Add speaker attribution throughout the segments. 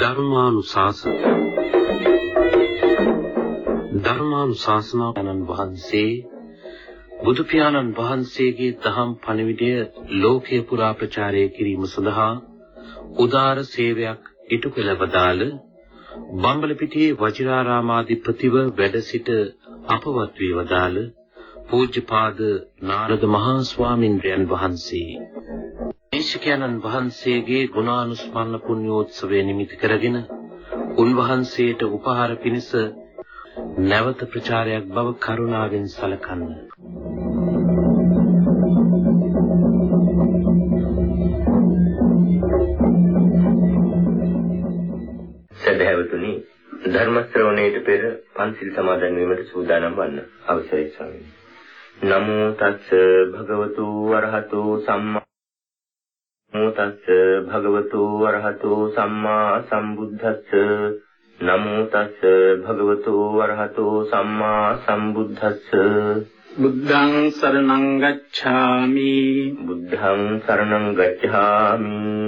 Speaker 1: ධර්මානුශාසන. ධර්මානුශාසනාවන්න් වහන්සේ බුදු පියාණන් වහන්සේගේ දහම් පණිවිඩය ලෝකේ පුරා ප්‍රචාරය කිරීම සඳහා උදාර සේවයක් ඉටු කළ වදාළ බම්බලපිටියේ වජිරාරාමාධිපතිව වැඩ සිට අපවත් වී වදාළ පූජ්‍යපාද නාරද මහා ස්වාමින්ද්‍රයන් වහන්සේ දේශකයන්න් වහන්සේගේ ගුණානුස්මරණ පුණ්‍යෝත්සවය නිමිති කරගෙන උන්වහන්සේට උපහාර පිණිස නැවත ප්‍රචාරයක් බව කරුණාවෙන් සලකන්න.
Speaker 2: ධර්ම ශ්‍රවණයට පෙර පන්සිල් සමාදන් වීමට සූදානම් වන්න අවසරයි ස්වාමීනි. නමෝ තස්ස භගවතු වරහතෝ සම්මා නමෝ තස්ස භගවතු වරහතෝ සම්මා සම්බුද්දස්ස. නමෝ තස්ස භගවතු වරහතෝ සම්මා සම්බුද්දස්ස.
Speaker 3: බුද්ධං සරණං ගච්ඡාමි.
Speaker 2: බුද්ධං සරණං ගච්ඡාමි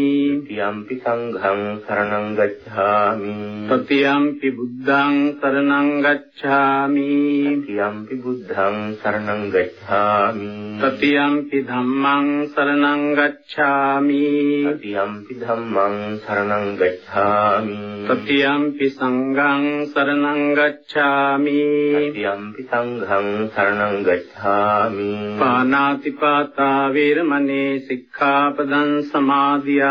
Speaker 2: යම්පි සංඝං සරණං ගච්ඡාමි
Speaker 3: තතියම්පි බුද්ධං සරණං ගච්ඡාමි
Speaker 2: තතියම්පි බුද්ධං සරණං ගච්ඡාමි
Speaker 3: තතියම්පි ධම්මං සරණං ගච්ඡාමි
Speaker 2: තතියම්පි ධම්මං සරණං ගච්ඡාමි තතියම්පි සංඝං සරණං ගච්ඡාමි
Speaker 3: තතියම්පි සංඝං සරණං ගච්ඡාමි පානාතිපාතා වේරමණී සික්ඛාපදං සමාදියා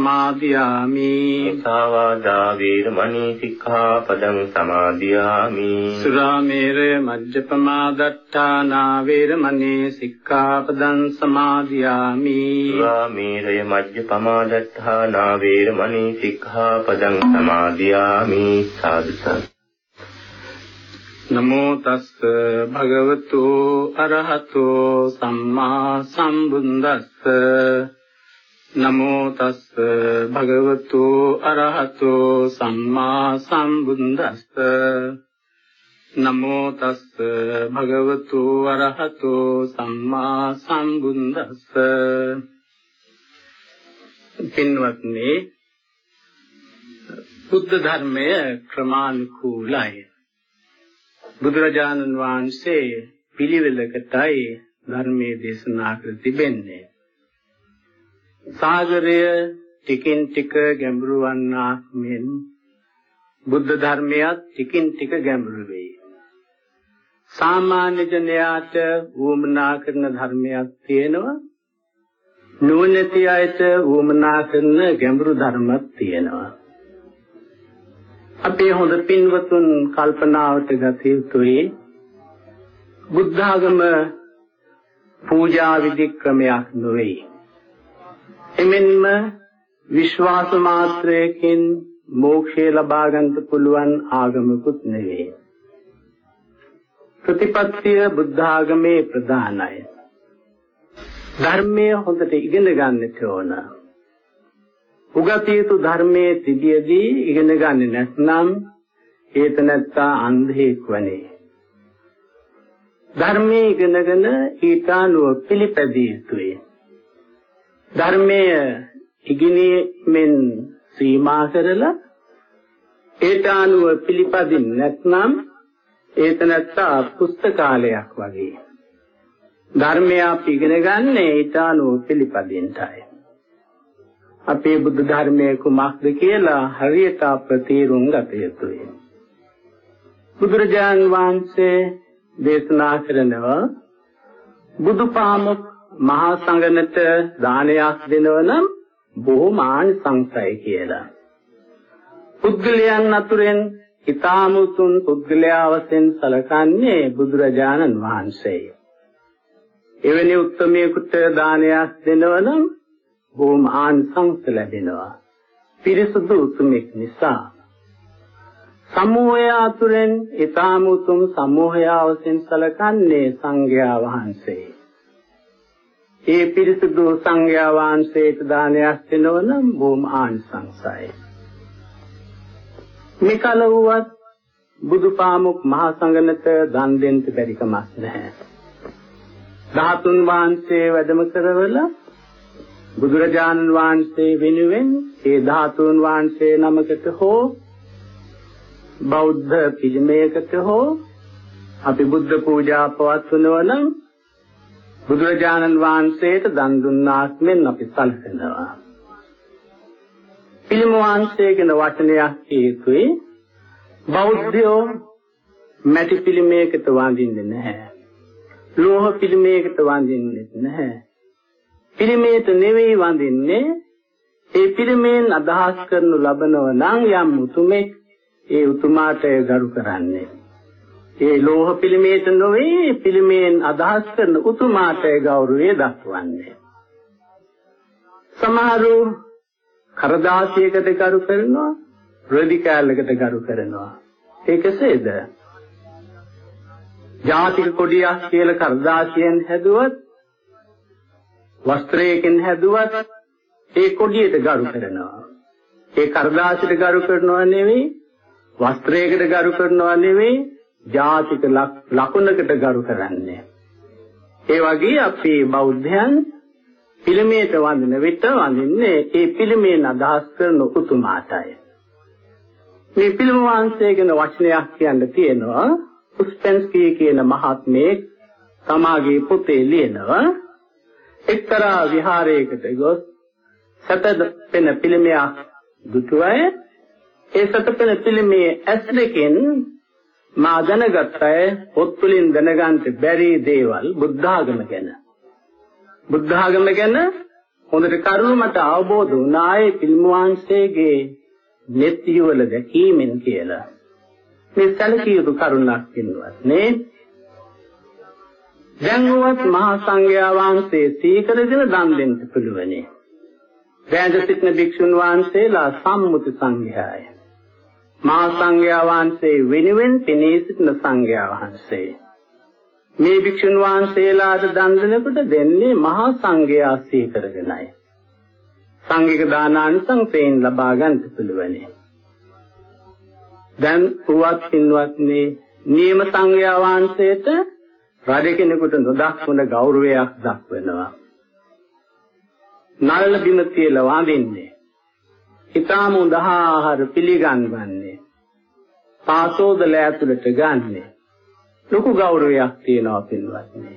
Speaker 3: සමාදියාමි।
Speaker 2: සාවාදා වීරමණී සික්ඛාපදං සමාදියාමි।
Speaker 3: සුරාමේරය මජ්ජපමා දට්ඨානා වීරමණී සික්ඛාපදං සමාදියාමි।
Speaker 2: සුරාමේරය මජ්ජපමා දට්ඨානා වීරමණී සික්ඛාපදං සමාදියාමි। සාදු
Speaker 3: නමෝ තස් භගවතු අරහතෝ සම්මා සම්බුද්දස්ස। නමෝ තස්ස භගවතු අරහතෝ සම්මා සම්බුද්දස්ස. නමෝ තස්ස භගවතු අරහතෝ සම්මා සම්බුද්දස්ස. පින්වත්නි බුද්ධ ධර්මය ක්‍රමානුකූලයි. බුදුරජාණන් වහන්සේ පිළිවෙලකටයි ධර්මයේ දේශනා කර තිබෙන්නේ. සාගරය ටිකින් ටික ගැඹුරු වන්නාක් මෙන් බුද්ධ ධර්මයත් ටිකින් ටික ගැඹුරු වෙයි සාමාන්‍ය ජනයාට වුමනා කරන ධර්මයක් තියෙනවා නුවණැති අයට වුමනා කරන ගැඹුරු ධර්මයක් තියෙනවා. අපේ හොඳ පින්වතුන් කල්පනාවට ගත යුතුයි බුද්ධ ආගම පූජා විධි ක්‍රමයක් නොවේ. එමෙන්ම විශ්වාස මාත්‍රයකින් මෝක්ෂය ලබා ගන්නට පුළුවන් ආගමකුත් නෙවේ. ප්‍රතිපත්තිය බුද්ධ ආගමේ ප්‍රධානයි. ධර්මය හොඳට ඉගෙන ගන්නට ඕන. උගතියතු ධර්මයේ තිබියදී ඉගෙන ගන්නේ නැත්නම් ඒත නැත්තා අන්ධෙක් වනේ. ධර්මයේ ඉගෙනගෙන ඊට අනුව පිළිපැදිය යුතුය. ධර්මයේ ඉගෙනීමෙන් සීමා කරලා ඒට අනුව පිළිපදින් නැත්නම් ඒතනත්තා පුස්තකාලයක් වගේ. ධර්මය අපි ඉගෙන ගන්න ඒට අනුව පිළිපදින්නයි අපේ බුද්ධ ධර්මයේ කුමක්ද කියලා හරියට අප තේරුම් ගත යුතුයි. බුදුරජාන් වහන්සේ දේශනා කරනවා බුදුපාමොක් මහා සංඝනට දානයක් දෙනවනම් බොහොම ආනිසංසයි කියලා. පුද්ගලයන් අතුරෙන් ඊ타ම උතුම් පුද්ගලයා වශයෙන් සැලකන්නේ බුදුරජාණන් වහන්සේයි. එවැනි උත්මයෙකුට දානයක් දෙනවනම් බොහොම ආනිසංස ලැබෙනවා. පිරිසුදු උතුමෙක් නිසා. සමූහය අතුරෙන් ඊ타ම උතුම් සමූහය වශයෙන් සැලකන්නේ සංඝයා වහන්සේයි. ඒ පිරිසුදු සංඝයා වහන්සේට දානයක් දෙනවනම් බොහොම ආනිසංසයි. මේකල වුවත් බුදුපාමුක් මහා සංඝනත දන් දෙන්න බැරි කමක් නැහැ. ධාතුන් වහන්සේ වැඩම කරවලා බුදුරජාණන් වහන්සේ වෙනුවෙන් ඒ ධාතුන් වහන්සේ නමකට හෝ බෞද්ධ පිළිමයකට හෝ අපි බුද්ධ පූජා පවත්වනවා නම් බුදුරජාණන් වහන්සේට දන් දුන්නාක් මෙන් අපි සැලකනවා. පිළිම වහන්සේ කියන වචනයක් හේතුයි බෞද්ධයෝ මැටි පිළිමයකට වඳින්නේ නැහැ. ලෝහ පිළිමයකට වඳින්නේ නැහැ. පිළිමයට නෙවෙයි වඳින්නේ ඒ පිළිමෙන් අදහස් කරනු ලබනව නම් යම් උතුමෙක් ඒ උතුමාට ගරු කරන්නේ. ඒ ලෝහ පිළිමේට නොවේ පිළිමෙන් අදහස් කරන උතුමාට ගෞරවය දක්වන්නේ. සමහරු කරදාසියකට ගරු කරනවා, රෙදි කෑල්ලකට ගරු කරනවා. ඒකසේද? ජාතික කොඩියක් කියලා කරදාසියෙන් හැදුවත් වස්ත්‍රයකින් හැදුවත් ඒ කොඩියට ගරු කරනවා. ඒ කරදාසියට ගරු කරනවා නෙවෙයි, වස්ත්‍රයකට ගරු කරනවා නෙවෙයි, ජාතික ලකුණකට ගරු කරන්නේ. ඒ වගේ අපි බෞද්ධයන් පිළිමයට වඳින විට වඳින්නේ ඒ පිළිමයෙන් අදහස් කරන උතුමාටයි. මේ පිළිම වංශය ගැන වචනයක් කියන්න තියෙනවා. උස්පෙන්ස්කී කියන මහත්මයෙක් තමාගේ පොතේ ලියනවා එක්තරා විහාරයකට ගොස් සතපෙන පිළිමයක් දුටුවය ඒ සතපෙන පිළිමේ ඇස් දෙකෙන් මා දැනගත්තය පොත් වලින් දැනගන්න බැරි දේවල් බුද්ධ ආගම ගැන. බුද්ධ ආගම ගැන හොඳට කරුණු මට අවබෝධ වුණායේ පිල්මුවන්සේගේ නෙත්තිවල දැකීමෙන් කියලා. මේ සැලකිය යුතු කරුණක් වෙනවත් නේ. දැන්වත් මහා සංඝයා වහන්සේ සීකරගෙන දන් දෙන්න පුළුවනේ. වැඳ සිටින භික්ෂුන් වහන්සේලා සම්මුති සංඝයාය. මහා සංඝයා වහන්සේ වෙනුවෙන් පෙනී සිටින සංඝයා වහන්සේ. මේ භික්ෂුන් වහන්සේලාට දන් දෙනකොට දෙන්නේ මහා සංඝයා සී කරගෙනයි. සංඝික දානානිසංසයෙන් ලබා ගන්න පුළුවනි. දැන් උවත් පින්වත්නි නියම සංඝයා වහන්සේට රජ කෙනෙකුට නොදක්වන ගෞරවයක් දක්වනවා. නළල බිම තියලා වඳින්නේ. ඊටාම උදාහාර පිළිගන්වන්නේ. පාසෝදල ඇතුළට ගන්නෙ. ලොකු ගෞරවයක් තියෙනවා පින්වත්නි.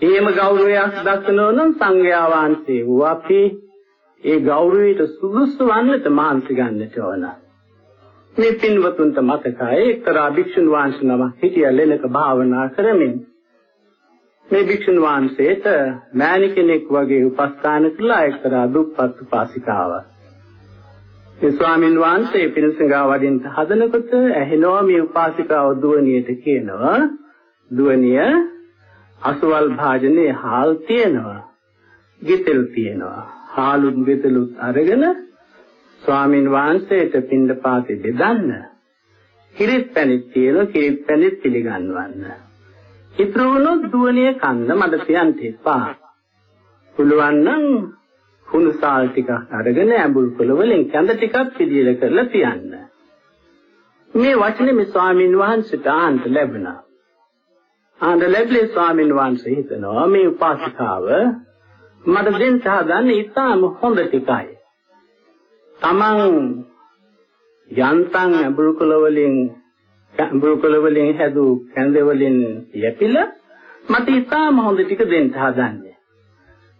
Speaker 3: එහෙම ගෞරවයක් දක්වනවා නම් සංඝයා වහන්සේ වූ අපි ඒ ගෞරවයට සුදුසු වන්නට මහන්සි ගන්නට ඕන. මේ පින්වතුන්ට මතකයි එක්තරා භික්ෂුන් වහන්සේ නමක් හිටිය ලෙලක භාවනා කරමින් මේ භික්ෂුන් වහන්සේට මෑණි කෙනෙක් වගේ උපස්ථාන කළා එක්තරා දුප්පත් උපාසිකාවක්. ඒ ස්වාමීන් වහන්සේ පිරිසඟා වඩින්න හදනකොට ඇහෙනවා මේ උපාසිකාව දුවනියට කියනවා දුවනිය අසවල් භාජනයේ හාල් තියෙනවා ගෙතෙල් තියෙනවා. හාලුත් ගෙතලුත් අරගෙන ස්වාමීන් වහන්සේට පින්ඳ පාතේ දෙදන්න කිරිත් පැණිත් තියෙන කිරිත් පැණිත් පිළිගන්වන්න. ඉතුරු වුණොත් දුවනිය කන්න මඩ තියන්න එපා. පුළුවන් නම් කුණු සාල් ටිකක් අරගෙන ඇඹුල් කොළ වලින් කැඳ ටිකක් පිළියෙල කරලා තියන්න. මේ වචනේ මේ ස්වාමීන් වහන්සේට ආන්ත ලැබුණා. ආන්ත ලැබලේ ස්වාමීන් වහන්සේ හිතනවා මේ උපාසිකාව මට දෙන්න හදන්නේ ඉතාම හොඳ ටිකයි. තමන් යන්තම් අඹුරුකල වලින් අඹුරුකල වලින් හැදූ කැඳ වලින් යැපිලා මට ඉතාම හොඳ ටික දෙන්න හදන්නේ.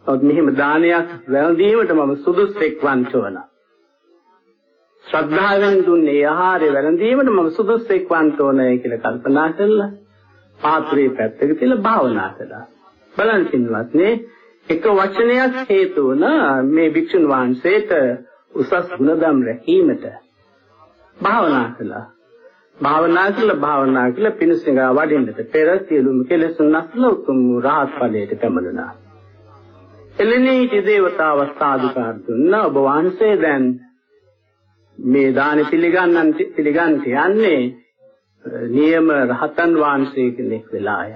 Speaker 3: ඔත් මෙහිම දානයක් වැළඳීමට මම සුදුස්සෙක් වන්ටවන. ශ්‍රද්ධාවෙන් දුන්නේ ආහාරය වැළඳීමට මම සුදුස්සෙක් වන්ටෝනයි කියලා කල්පනා කළා. පාත්‍රයේ පැත්තක තියලා භාවනා කළා. බලන්න පින්වත්නි එක වචනයක් හේතු වුණ මේ භික්ෂුන් වහන්සේට උසස් ගුණධම් රැකීමට භාවනා කළා. භාවනා කළා භාවනා කළා පිණිසඟා වඩින්නට පෙර සියලුම කෙලෙසුන් නැස්ලා උතුම් රහත් ඵලයට පැමිණුණා. එළෙනී දේවතාව සාදුකාර දුන්නා ඔබ වහන්සේ දැන් මේ දාන පිළිගන්නන් පිළිගන්න යන්නේ නියම රහතන් වහන්සේ කෙනෙක් වෙලාය.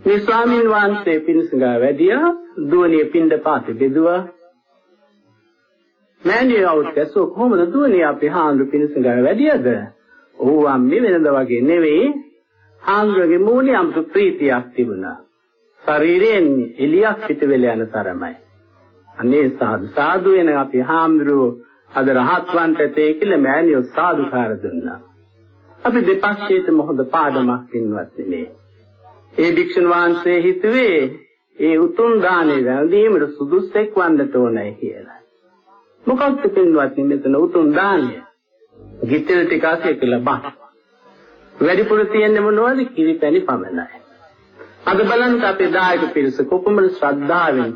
Speaker 3: මේ ස්වාමීන් වහන්සේ පිණිසඟා වැඩියා දුවනිය පින්ඩ පාත බෙදුවා මෑණියවුත් ඇසෝ කොහොමද දුවන්නේ අපි හාමුදුරු පිණිසඟා වැඩියද? ඔව් අම්මේ වෙනද වගේ නෙවෙයි. හාමුදුරගේ මූණේ අමුතු ප්‍රීතියක් තිබුණා. ශරීරයෙන් එලියක් පිට වෙලා යන තරමයි. අනේ සාදු සාදු වෙන අපි හාමුදුරුවෝ අද රහත්වන්ට තේ කියලා මෑණියෝ සාදුකාර දුන්නා. අපි දෙපක්ෂයේම හොඳ පාඩමක් පින්වත් නෙමේ. ඒ භික්ෂුන් වහන්සේ හිතුවේ ඒ උතුම් දානේ වැළඳීමට සුදුස්සෙක් වන්නට ඕනේ කියලා. මොකක්ද පින්වත්නි මෙතන උතුම් දානය? ගිතෙල් ටික අසෙක ලබා. වැඩිපුර තියෙන්නේ මොනවද? කිරිපැණි පමණයි. අද බලන්න අපේ දායක පිරිස කොපමණ ශ්‍රද්ධාවෙන්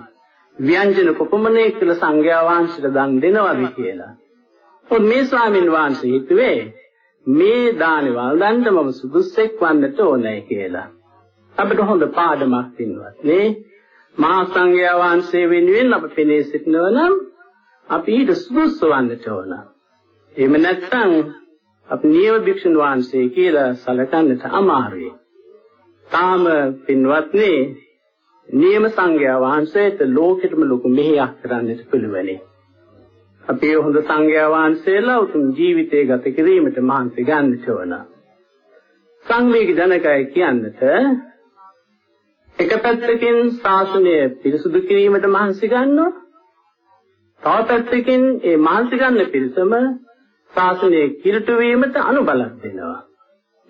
Speaker 3: ව්‍යංජන කොපමණේ කියලා සංඝයා වහන්සේට දන් දෙනවද කියලා. ඔත් මේ ස්වාමින් වහන්සේ හිතුවේ මේ දානේ වළඳන්න මම සුදුස්සෙක් වන්නට ඕනේ කියලා. අපිට හොඳ පාඩමක් තින්නවා නේ. මහා සංඝයා වහන්සේ වෙනුවෙන් අප පෙනී සිටිනවා නම් අපි ඊට සුදුසු වන්නට ඕන. එහෙම නැත්නම් අපි නියම භික්ෂුන් වහන්සේ කියලා සැලකන්නට අමාරුයි. තාම පින්වත්නි නියම සංඝයා වහන්සේට ලෝකෙටම ලොකු මෙහෙයක් කරන්නට පුළුවනි. අපේ හොඳ සංඝයා වහන්සේලා උතුම් ජීවිතය ගත කිරීමට මහන්සි ගන්නට ඕන. සංවේග ජනකය කියන්නට එක පැත්තකින් ශාසනය පිරිසුදු කිරීමට මහන්සි ගන්නවා තව පැත්තකින් ඒ මානසික ගන්න පිරිසම ශාසනයේ කිලුට වීමට අනුබලක් දෙනවා.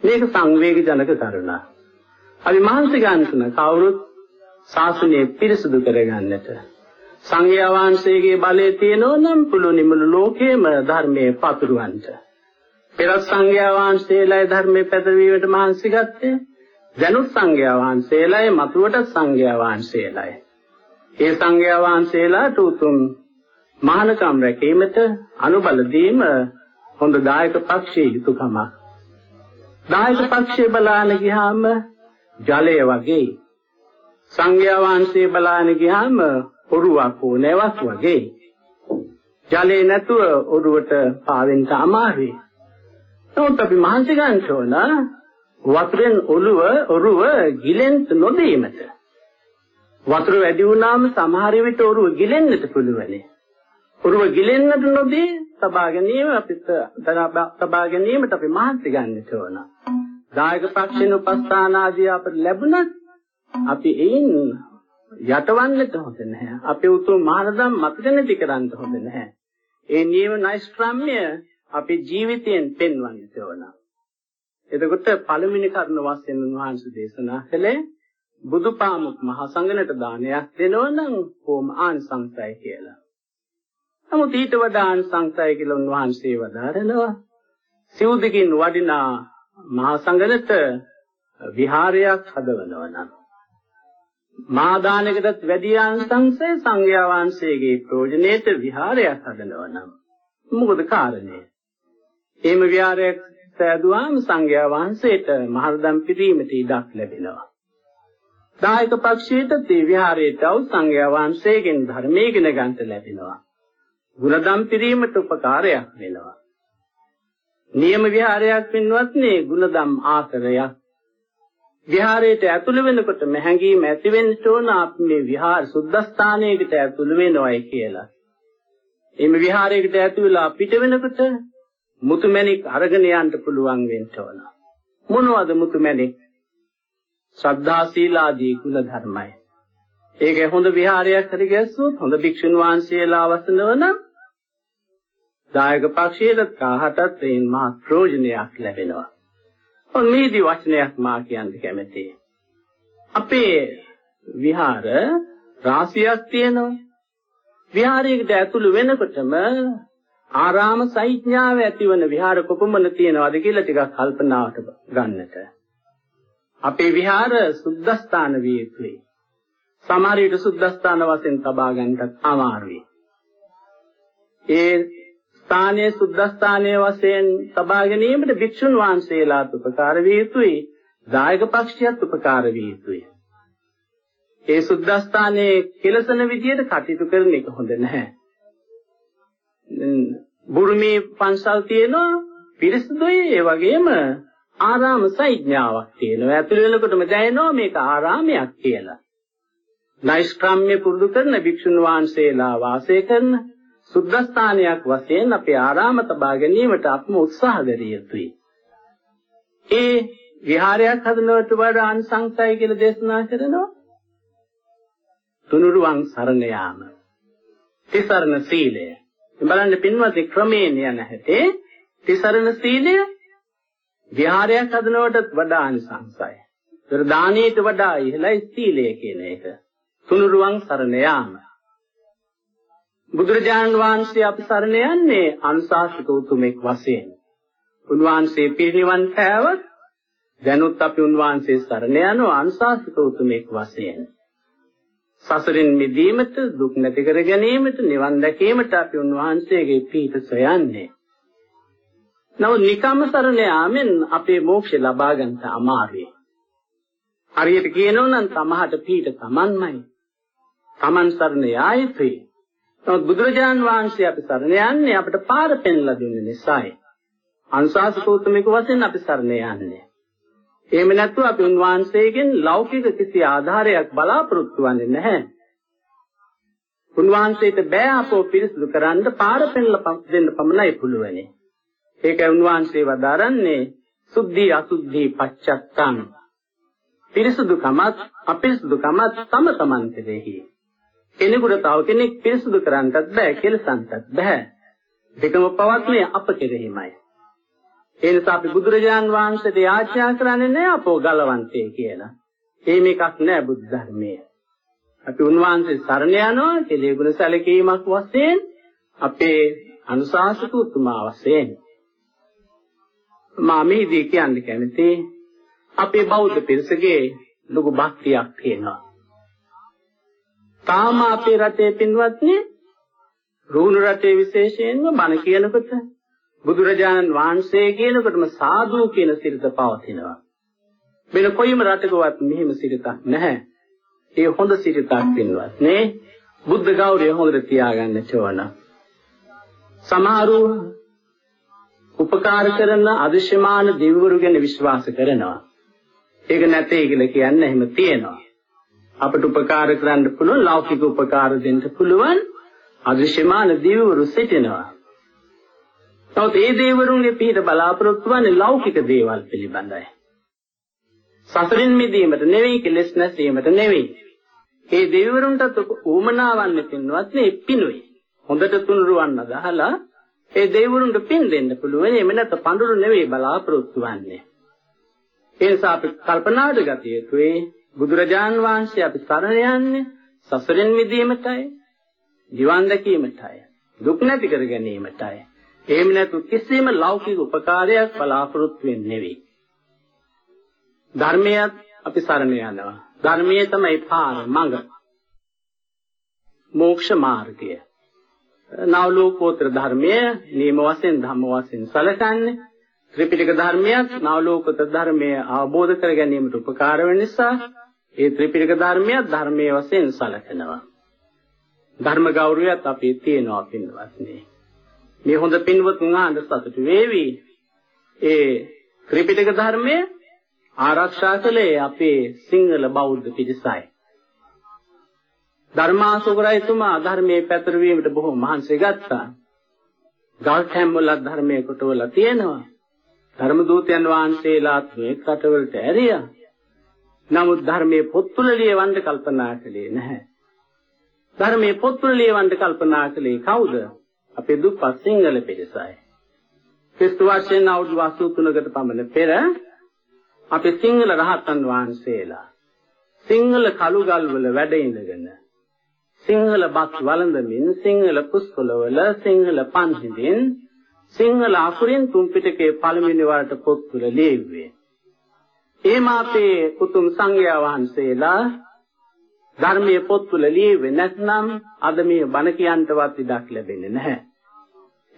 Speaker 3: මේක සංවේග ජනක කරුණා. අපි මානසික ගන්න කවුරුත් ශාසනය පිරිසුදු කරගන්නට සංඝයා වහන්සේගේ බලය තියෙනෝ නම් පුළුවන් මුළු ලෝකෙම ධර්මයේ පතුරවන්නට. පෙර සංඝයා වහන්සේලායි ධර්මයේ පැතවීමට මහන්සි ගත්තේ දැනුත් සංඝයා වහන්සේලායි මතුවට සංඝයා වහන්සේලායි. ඒ සංඝයා වහන්සේලාට උතුම් මහානකම් රැකීමට අනුබල දීම හොඳ දායක පක්ෂයේ යුතුයකමක්. දායක පක්ෂයේ බලාන ගියාම ජලය වගේ සංඝයා වහන්සේ බලාන ගියාම ඔරුවක් ඕනෑවක් වගේ ජලේ නැතුව ඔරුවට පාවෙන්න අමාරුයි. නමුත් අපි මහන්සි ගන්න ඕන වතුරෙන් ඔළුව ඔරුව ගිලෙන්න නොදීමට. වතුර වැඩි වුණාම සමහර විට ඔරුව ගිලෙන්නට පුළුවනේ. උරුම ගිලෙන්නට නොදී තබා ගැනීම අපිට තබා ගැනීමට අපි මහන්සි ගන්නට ඕන. දායක පක්ෂින උපස්ථාන ආදී අපිට ලැබුණත් අපි එයින් යටවන්නට හොඳ නැහැ. අපේ උතුම් මහානදම් මතක නැති කරන්න හොඳ නැහැ. ඒ නියම නෛෂ්ක්‍රම්‍ය අපේ ජීවිතයෙන් පෙන්වන්නට ඕන. එතකොට පළවෙනි කරුණ වශයෙන් උන්වහන්සේ දේශනා කළේ බුදුපාමුක් මහ සංඝනට දානයක් දෙනවා නම් කොහොම ආනිසංසයි කියලා. නමුත් ඊට වඩා අංසංසය කියලා උන්වහන්සේ වදාරනවා. සිවුදකින් වඩිනා මහා සංඝනත විහාරයක් හදවනවා නම් මා දානකටත් වැඩි අංසංසය සංඝයා වහන්සේගේ ප්‍රයෝජනෙට විහාරයක් හදනවා නම් මොකද කාරණේ? එහෙම විහාරයක් සෑදුවාම සංඝයා වහන්සේට මහරදම් පිරීමට ඉඩක් ලැබෙනවා. දායක පක්ෂයට තේ විහාරයට වූ සංඝයා වහන්සේගෙන් ධර්මයේ ඉගෙන ගන්නට ලැබෙනවා. ගුණදම් පිරීමට උපකාරයක් වෙනවා. නියම විහාරයක් වෙනවත්නේ ගුණදම් ආශ්‍රයක්. විහාරයට ඇතුළු වෙනකොට මහැඟීම ඇති වෙන්න ඕන අපි මේ විහාර සුද්ධස්ථානයකට ඇතුළු වෙනවයි කියලා. එimhe විහාරයකට ඇතුළු වෙලා පිට වෙනකොට මුතුමැණික් අරගෙන යන්න පුළුවන් වෙන්න ඕන. මොනවද මුතුමැණික්? ශ්‍රද්ධා සීලාදී ගුණ ධර්මයි. ඒක හොඳ විහාරයක් හරි ගැස්සුවොත් හොඳ භික්ෂුන් වහන්සේලා වසනව නම් දායක පක්ෂයට කාහටත් එයින් මහත් ප්‍රයෝජනයක් ලැබෙනවා. ඔන්න මේදි වචනයක් මා කියන්න කැමතියි. අපේ විහාර රාශියක් තියෙනවා. විහාරයකට ඇතුළු වෙනකොටම ආරාම සෛඥාව ඇතිවන විහාර කොපමණ තියෙනවද කියලා ටිකක් කල්පනාවට ගන්නට. අපේ විහාර සුද්ධස්ථාන විය යුතුයි. සමහර විට සුද්ධස්ථාන වශයෙන් තබා ගන්නට අමාරුයි. ඒ ස්ථානයේ සුද්ධස්ථානයේ වශයෙන් තබා ගැනීමට භික්ෂුන් වහන්සේලාට උපකාර විය යුතුයි. දායක පක්ෂියත් උපකාර විය යුතුයි. ඒ සුද්ධස්ථානයේ කෙලසන විදියට කටයුතු කරන එක හොඳ නැහැ. බුරුමේ පන්සල් තියෙනවා පිරිසිදුයි ඒ වගේම ආරාම සංඥාවක් තියෙනවා. ඇතුළ වෙනකොටම දැනෙනවා මේක ආරාමයක් කියලා. නෛෂ්ක්‍රම්‍ය පුරුදු කරන භික්ෂුන් වහන්සේලා වාසය කරන සුද්ධස්ථානයක් වශයෙන් අපේ ආරාම තබා ගැනීමට අපම උත්සාහ දරිය යුතුයි. ඒ විහාරයක් හදනවට වඩා අනිසංසයි කියලා දේශනා කරනවා. තුනුරුවන් සරණ යාම. තිසරණ සීලය. බලන්න පින්වත්නි ක්‍රමයෙන් යන හැටි තිසරණ සීලය විහාරයක් හදනවට වඩා අනිසංසයි. ඒතර දානීයට වඩා ඉහළයි සීලය කියන එක. තුනුරුවන් සරණ යාම. බුදුරජාණන් වහන්සේ අපි සරණ යන්නේ අනුශාසිත උතුමෙක් වශයෙන්. උන්වහන්සේ පිරිනිවන් පෑවත් දැනුත් අපි උන්වහන්සේ සරණ යනවා අනුශාසිත උතුමෙක් වශයෙන්. සසරින් මිදීමට දුක් නැති කර ගැනීමට නිවන් දැකීමට අපි උන්වහන්සේගේ පිහිට සොයන්නේ. නමුත් නිකම්ම සරණ යාමෙන් අපේ මොක්ෂය ලබා ගන්නට අමාරුයි. හරියට කියනෝ නම් තමහට පිහිට තමන්මයි. තමන් සරණ යායුතුයි. නමුත් බුදුරජාන් වහන්සේ අපි සරණ යන්නේ අපිට පාර පෙන්ලා දෙන්න නිසායි. අනුශාසකෝත්තමික වශයෙන් අපි සරණ යන්නේ. එහෙම නැත්නම් අපි උන්වහන්සේගෙන් ලෞකික කිසි ආධාරයක් බලාපොරොත්තු වෙන්නේ නැහැ. උන්වහන්සේට බෑ අපෝ පිරිසිදු කරන්න පාර පෙන්ලා දෙන්න පමණයි පුළුවනේ. ඒකයි උන්වහන්සේ වදාරන්නේ සුද්ධි අසුද්ධි පච්චත්තං. පිරිසිදුකමත් අපිරිසිදුකමත් තම තමන් කෙරෙහි. කෙනෙකුට තව කෙනෙක් පිරිසිදු කරන්නත් බෑ කෙලසන්නත් බෑ. දෙකම පවත්නේ අප කෙරෙහිමයි. ඒ නිසා අපි බුදුරජාන් වහන්සේට යාඥා කරන්නේ නැහැ අපෝ ගලවන්තේ කියලා. ඒ මේකක් නෑ බුද්ධ ධර්මයේ. අපි උන්වහන්සේ සරණ යනවා කෙලෙ ගුණ සැලකීමක් වශයෙන් අපේ අනුශාසක උතුමා වශයෙන්. මා මේදී කියන්න කැමති අපේ බෞද්ධ පිරිසගේ ලොකු භක්තියක් තියෙනවා. තාම අපේ රටේ පින්වත්නි රුහුණු රටේ විශේෂයෙන්ම බණ කියනකොට බුදුරජාණන් වහන්සේ කියනකොටම සාදු කියන සිරිත පවතිනවා. වෙන කොයිම රටකවත් මෙහෙම සිරිතක් නැහැ. ඒ හොඳ සිරිතක් පින්වත් නේ. බුද්ධ ගෞරවය හොඳට තියාගන්න ඕන. සමහරු උපකාර කරන අදිශමාන දෙවිවරු ගැන විශ්වාස කරනවා. ඒක නැtei කියලා කියන්නේ එහෙම තියෙනවා. අපට උපකාර කරන්න පුළුවන් ලෞකික උපකාර දෙන්න පුළුවන් අදිශමාන දෙවිවරු සිටිනවා. නමුත් ඒ දේවරුන්ගේ පිහිට බලාපොරොත්තු වෙන්නේ ලෞකික දේවල් පිළිබඳයි. සසරින් මිදීමට නෙවෙයි කෙලෙස් නැසීමට නෙවෙයි. ඒ දේවරුන්ටත් උමනාවන්න පින්වත් නේ පිනුයි. හොඳට තුනුරුවන්න ගහලා ඒ දේවරුන්ට පින් දෙන්න පුළුවන්. එමෙ නැත පඳුරු නෙවෙයි බලාපොරොත්තු වෙන්නේ. ඒ නිසා අපි කල්පනාට ගතිය යුතුයි බුදුරජාන් වහන්සේ අපි සරණ යන්නේ සසරින් මිදීමටයි, දිවන් දැකීමටයි, දුක් නැති කර ගැනීමටයි. එහෙම නැතු කිසිම ලෞකික උපකාරයක් බලාපොරොත්තු වෙන්නේ නෙවෙයි. ධර්මයත් අපි සරණ යනවා. ධර්මයේ තමයි පාර මඟ. මෝක්ෂ මාර්ගය. නවලෝකෝත්තර ධර්මයේ නියම වශයෙන් ධම්ම වශයෙන් සැලකන්නේ ත්‍රිපිටක ධර්මයක් නවලෝකෝත්තර ධර්මය අවබෝධ කර ගැනීමට උපකාර වෙන නිසා ඒ ත්‍රිපිටක ධර්මයක් ධර්මයේ වශයෙන් සැලකනවා. ධර්ම ගෞරවයත් අපි තියෙනවා පින්වත්නි. මේ හොඳ පින්වතුන් ආනන්ද සතුටු වේවි. ඒ ත්‍රිපිටක ධර්මය ආරක්ෂා කළේ අපේ සිංහල බෞද්ධ පිරිසයි. ධර්මාසෝකරයිතුමා ධර්මයේ පැතිරවීමට බොහෝ මහන්සි ගත්තා. ගල්කැම් වල ධර්මයේ කොටවල තියෙනවා. ධර්ම දූතයන් වහන්සේලාත් මේ කටවලට ඇරියා. නමුත් ධර්මයේ පොත්වල ලියවන්න කල්පනා කළේ නැහැ. ධර්මයේ පොත්වල ලියවන්න කල්පනා කළේ කවුද? අපේ දුප්පත් සිංහල පිරිසයි. ක්‍රිස්තු වර්ෂයෙන් අවුරුදු 83කට පමණ පෙර අපේ සිංහල රහතන් වහන්සේලා සිංහල කළුගල් වල වැඩ ඉඳගෙන සිංහල බස් වළඳමින් සිංහල පුස්කොළවල සිංහල පන්හිඳින් සිංහල අකුරින් තුන් පිටකේ පළමුවෙනි වරට පොත් තුල ලියුවේ. ඒ මාතේ උතුම් සංඝයා වහන්සේලා ධර්මයේ පොත් තුල ලියුවේ නැත්නම් අද මේ බණ කියන්නවත් ඉඩක් ලැබෙන්නේ නැහැ.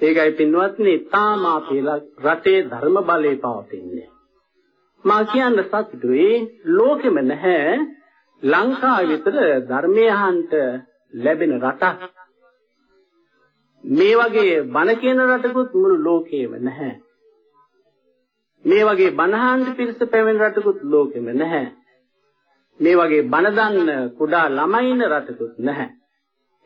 Speaker 3: ඒකයි පින්වත්නි තාම අපේ රටේ ධර්ම බලය පවතින්නේ. මා කියන්න සතුටුයි ලෝකෙම නැහැ ලංකාවේ විතර ධර්මය අහන්ට ලැබෙන රටක්. මේ වගේ බණ කියන රටකුත් මුළු ලෝකෙම නැහැ. මේ වගේ බණහන්ට පිරිස පැවෙන රටකුත් ලෝකෙම නැහැ. මේ වගේ බණ දන්න කුඩා ළමයි ඉන්න රටකුත් නැහැ.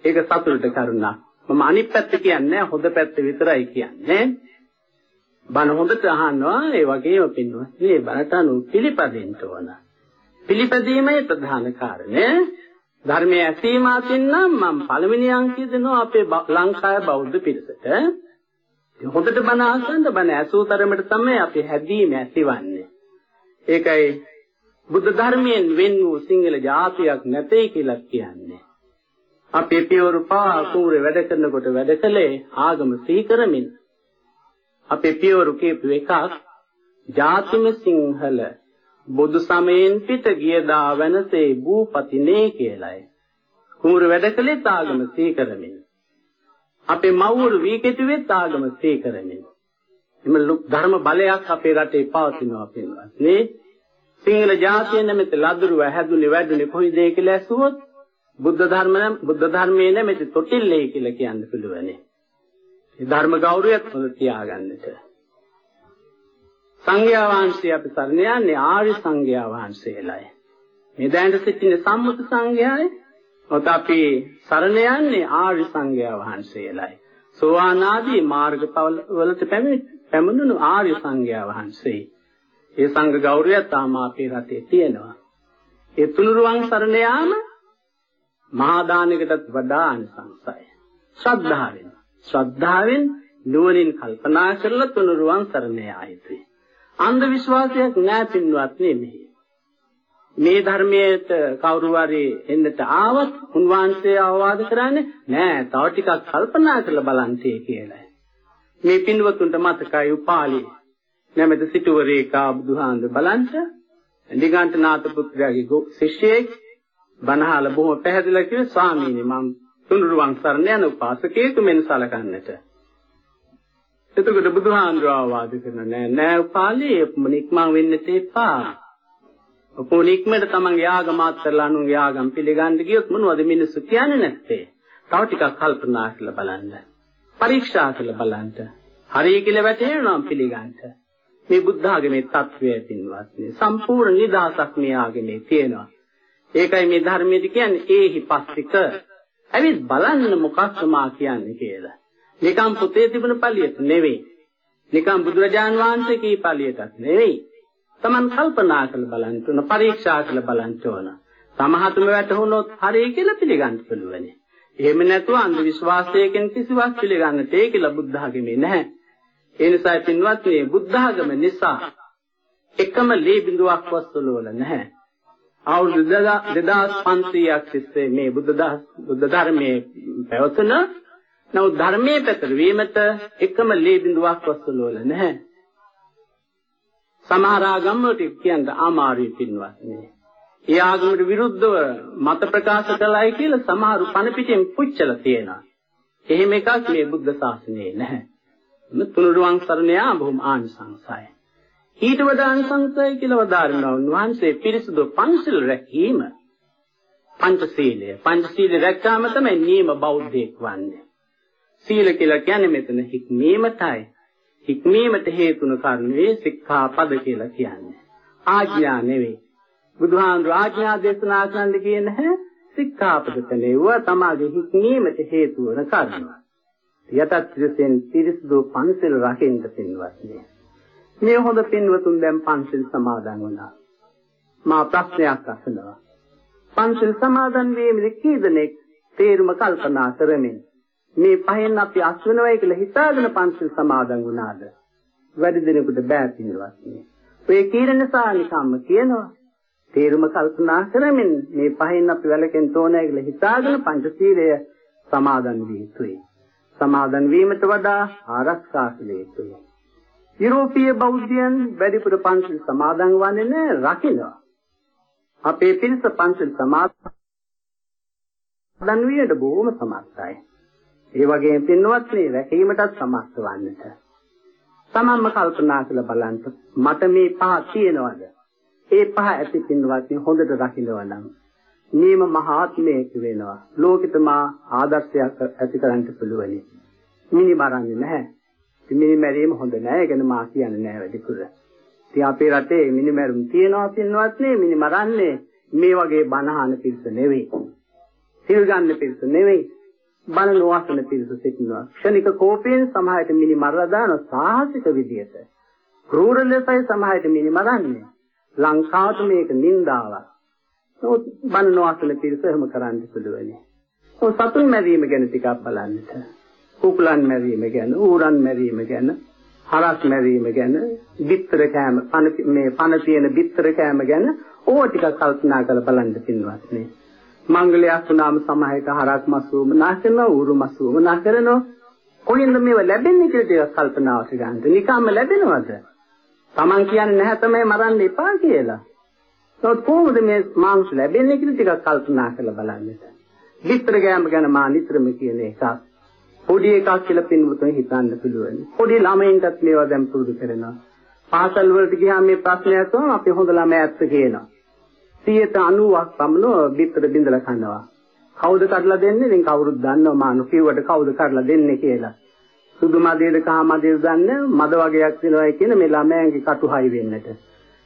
Speaker 3: ඒක සතුටට කරුණා. මම අනිත් පැත්ත කියන්නේ හොඳ පැත්ත විතරයි කියන්නේ. බණ හොඳට අහනවා ඒ වගේම පින්නවා. මේ බණට අනු පිළිපදින්න ඕන. පිළිපැදීමේ ප්‍රධාන කාරණය ධර්මයේ ඇසීම අතින් නම් මම පළවෙනි අංකය දෙනවා අපේ ලංකාවේ බෞද්ධ පිරිසට. හොඳට බණ අහන්න බණ ඇසූ තරමට තමයි අපි හැදීම ඇතිවන්නේ. ඒකයි බුද්ධ ධර්මයෙන් වෙන් වූ සිංහල ජාතියක් නැtei කියලා කියන්නේ. අපේ පියවරු පා කුඹුරේ වැඩ කරනකොට වැඩ කළේ ආගම සීකරමින්. අපේ පියවරු කියපු එකක් ජාතිම සිංහල බුදු සමයෙන් පිට ගිය දා වෙනසේ භූපතිනේ කියලයි. කුඹුර වැඩ කළේ ආගම සීකරමින්. අපේ මව්වරු වී කෙටුවේ ආගම සීකරමින්. එම ධර්ම බලයක් අපේ රටේ පවතිනවා පින්වත්. නේ සිංහල ජාතිය නැමෙති ලදරුව හැදුනේ වැඩුනේ කොයිද කියලා ඇසුවොත් බුද්ධ ධර්ම නම් බුද්ධ ධර්මයේ නැමෙති තොටිල්ලේ කියලා කියන්න පුළුවනේ. මේ ධර්ම ගෞරවයත් හොඳ තියාගන්නට. සංඝයා වහන්සේ අපි සරණ යන්නේ ආර්ය සංඝයා වහන්සේලායි. මේ දැනට සිටින සම්මුත සංඝයායි ඔත අපි සරණ යන්නේ ආර්ය සංඝයා වහන්සේලායි. සෝවාන් ආදී මාර්ගඵල වලට පැමිණුණු ආර්ය සංඝයා වහන්සේ. ඒ සංඝ ගෞරවය තාම අපේ රටේ තියෙනවා. ඒ තුනුරුවන් සරණ යාම මහා දානයකටත් වඩා අනිසංසයි. ශ්‍රද්ධාවෙන්. ශ්‍රද්ධාවෙන් නුවණින් කල්පනා කරලා තුනුරුවන් සරණ යා යුතුයි. අන්ධ විශ්වාසයක් නෑ පින්වත් නෙමෙයි. මේ ධර්මයට කවුරු හරි එන්නට ආවත් උන්වහන්සේ අවවාද කරන්නේ නෑ තව ටිකක් කල්පනා කරලා බලන්තේ කියලා. මේ පින්වතුන්ට මතකයි උපාලි නැමෙත සිටුවරේකා බුදුහාඳ බලන්ට නිගණ්ඨනාත පුත්‍රයාගේ ශිෂ්‍යයෙක් බණහාල බොහොම පැහැදිලිව කිව්වේ ස්වාමීනි මම තුනුරුවන් සරණ යන උපාසකයෙකු මෙන් සලකන්නට. එතකොට බුදුහාඳුරා වාද කරන නෑ නෑ උපාලි නික්මන් වෙන්නට එපා. උපෝනික්මෙට තමන්ගේ ආගම අත්තරලා අනුන්ගේ ආගම් පිළිගන්න ගියොත් මොනවද මිනිස්සු කියන්නේ නැත්තේ? තව ටිකක් කල්පනා කරලා බලන්න. පරීක්ෂා කරලා බලන්න. හරි කියලා වැටහෙනවා පිළිගන්න. මේ බුද්ධ ආගමේ తත්වය පින්වත්නි සම්පූර්ණ නිදහසක් මේ ආගමේ තියෙනවා. ඒකයි මේ ධර්මයේ කියන්නේ ඒහි පස්තික. ඇවිත් බලන්න මොකක්ද මා කියන්නේ කියලා. නිකම් පුතේ තිබුණ පළියට නෙවෙයි. නිකම් බුදුරජාන් වහන්සේ කී පළියටත් නෙවෙයි. Taman කල්පනා කරලා බලන්න ඕන, පරීක්ෂා කරලා බලන්න ඕන. සමහතුම වැටහුනොත් හරි කියලා පිළිගන්න පුළුවනේ. එහෙම නැතුව අන්ධ විශ්වාසයකින් කිසිවක් පිළිගන්නට ඒ කියලා බුද්ධ ආගමේ නැහැ. ඒ නිසා පින්වත්නි බුද්ධ ආගම නිසා එකම ලී බිඳුවක් වස්තුල වල නැහැ. අවුරුදු 2500ක් තිස්සේ මේ බුද්ධ බුද්ධ ධර්මයේ පැවතුන නමුත් ධර්මයේ පැතර වීමට එකම ලී බිඳුවක් වස්තුල වල නැහැ. සමහර ආගම් වලට කියන්න අමාරුයි පින්වත්නි. ඒ ආගමට විරුද්ධව මත ප්‍රකාශ කළයි කියලා සමහරු පණ පිටින් පුච්චලා තියෙනවා. එහෙම එකක් මේ බුද්ධ ශාසනයේ නැහැ. තුනුරුවන් සරණ යා බොහොම ආනිසංසයි. ඊට වඩා ආනිසංසයි කියලා වදාරනවා උන්වහන්සේ පිරිසුදු පංචශීල රැකීම. පංචශීලය. පංචශීල රැක්කාම තමයි නියම බෞද්ධයෙක් වන්නේ. සීල කියලා කියන්නේ මෙතන හික්මීමටයි. හික්මීමට හේතුන කරුණේ සික්ඛාපද කියලා කියන්නේ. ආඥා නෙවෙයි. බුදුහාමුදුර ආඥා දේශනා කරන්න කියන්නේ සික්ඛාපද කලේව තමාගේ හික්මීමට හේතු වන කරුණ. යතත් ත්‍රිසෙන් පිරිසුදු පන්සල් රකින්න පින්වත්නි. මේ හොඳ පින්වතුන් දැන් පන්සල් සමාදන් වුණා. මා ප්‍රශ්නයක් අහනවා. පන්සල් සමාදන් වීමේ කී දෙනෙක් තේරුම කල්පනා කරමින් මේ පහෙන් අපි අස් වෙනවයි කියලා හිතාගෙන පන්සල් සමාදන් වුණාද? වැඩි දිනෙකට බෑ පින්වත් නේ. ඔය කීර නිසා නිකම්ම කියනවා. තේරුම කල්පනා කරමින් මේ පහෙන් අපි වැලකෙන් තෝනයි කියලා හිතාගෙන පංචශීලය සමාදන් විය යුතුයි. සමාදන් වීමට වඩා ආරක්ෂා කළ යුතුයි. යුරෝපීය බෞද්ධයන් වැඩිපුර පන්සල් සමාදන් වන්නේ නැහැ රකින්නවා. අපේ පිරිස පන්සල් සමාදන් වියට බොහොම සමර්ථයි. ඒ වගේම පින්වත්නි රැකීමටත් සමර්ථ වන්නට. තමන්ම කල්පනා කරලා බලන්න මට මේ පහ තියෙනවද? ඒ පහ ඇති පින්වත්නි හොඳට රකින්නවා නම් නියම මහාත්මයෙක් වෙනවා. ලෝකිතමා ආදර්ශයක් ඇති කරන්න පුළුවනි. මිනි මරන්නේ නැහැ. මිනි මැරීම හොඳ නැහැ. ඒ ගැන මා කියන්නේ නැහැ වැඩිපුර. ඉතින් අපේ රටේ මිනි මැරුම් තියනවා පින්වත් නේ මිනි මරන්නේ මේ වගේ බනහන පිරිස නෙවෙයි. සිල් ගන්න පිරිස නෙවෙයි. බන නොවසන පිරිස සිටිනවා. ක්ෂණික කෝපයෙන් සමාහයට මිනි මරලා දාන සාහසික විදියට. ක්‍රූර ලෙසයි සමාහයට මිනි මරන්නේ. ලංකාවට මේක නින්දාවක්. නමුත් බන නොවසන පිරිස එහෙම කරන්න පුළුවනි. ඔය සතුන් මැරීම ගැන ටිකක් බලන්නට. කුකුලන් මැරීම ගැන, ඌරන් මැරීම ගැන, හරස් මැරීම ගැන, බිත්තර කෑම, පන මේ පන තියෙන බිත්තර කෑම ගැන ඕවා ටිකක් කල්පනා කරලා බලන්න පින්වත් නේ. මංගලයක් වුණාම සමාහයක හරක් මස් වුමනා කරනවා, ඌරු මස් වුමනා කරනවා. කොහෙන්ද මේව ලැබෙන්නේ කියලා ටිකක් කල්පනාවට ගන්න. නිකම්ම ලැබෙනවද? Taman කියන්නේ නැහැ තමයි මරන්න එපා කියලා. නමුත් කොහොමද මේ මාංශ ලැබෙන්නේ කියලා ටිකක් කල්පනා කරලා බලන්න. විතර ගෑම ගැන මා නිතරම කියන එකක්. පොඩි එකක් කියලා පින්වතුන් හිතන්න පුළුවන්. පොඩි ළමයින්ටත් මේවා දැන් පුරුදු කරනවා. පාසල් වලට ගියාම මේ ප්‍රශ්නයක් වුණා අපි හොඳ ළමයි ඇත්ත කියනවා. 90ක් පමණ විතර බින්දලා කනවා. කවුද කඩලා දෙන්නේ? ඉතින් කවුරුත් දන්නවා මානු කිව්වට කවුද කඩලා දෙන්නේ කියලා. සුදු මදේද කහ මදේද දන්නේ මද වගේක් වෙනවයි කියන මේ ළමයන්ගේ කටුහයි වෙන්නට.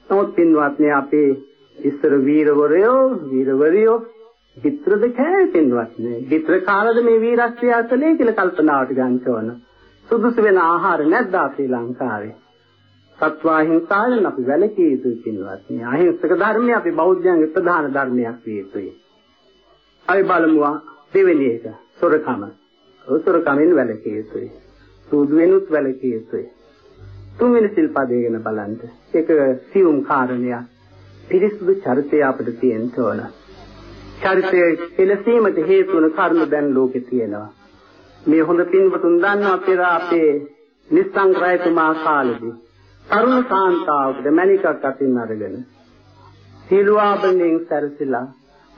Speaker 3: නමුත් පින්වත්නි අපේ ඉස්සර වීරවරයෝ වීරවරියෝ විතරද කෑ පින්වත්නි. විතර කාලද මේ වීරත්වය අතලේ කියලා කල්පනාවට ගන්න ඕන. සුදුසු වෙන ආහාර නැද්ද ශ්‍රී ලංකාවේ? සත්වාහිංසාවෙන් අපි වැළකී යුතුයි පින්වත්නි. අහිංසක ධර්මය අපි බෞද්ධයන්ගේ ප්‍රධාන ධර්මයක් විය යුතුයි. අපි බලමු දෙවෙනි එක සොරකම. සොරකමෙන් වැළකී යුතුයි. සූදු වෙනුත් වැළකී යුතුයි. තුන්වෙනි සිල්පදය ගැන බලන්න. ඒක සියුම් කාරණයක්. පිරිසුදු චරිතය අපිට තියෙන්න ඕන. චරිතය කෙලසීමට හේතු වන කර්ම දැන් ලෝකේ තියෙනවා. මේ හොඳ පින්වතුන් දන්නවා පෙර අපේ නිස්සංග්‍රහයතුමා කාලෙදී තරුණ කාන්තාවකට මණිකක් අතින් අරගෙන සීලවාබණෙන් සැරසිලා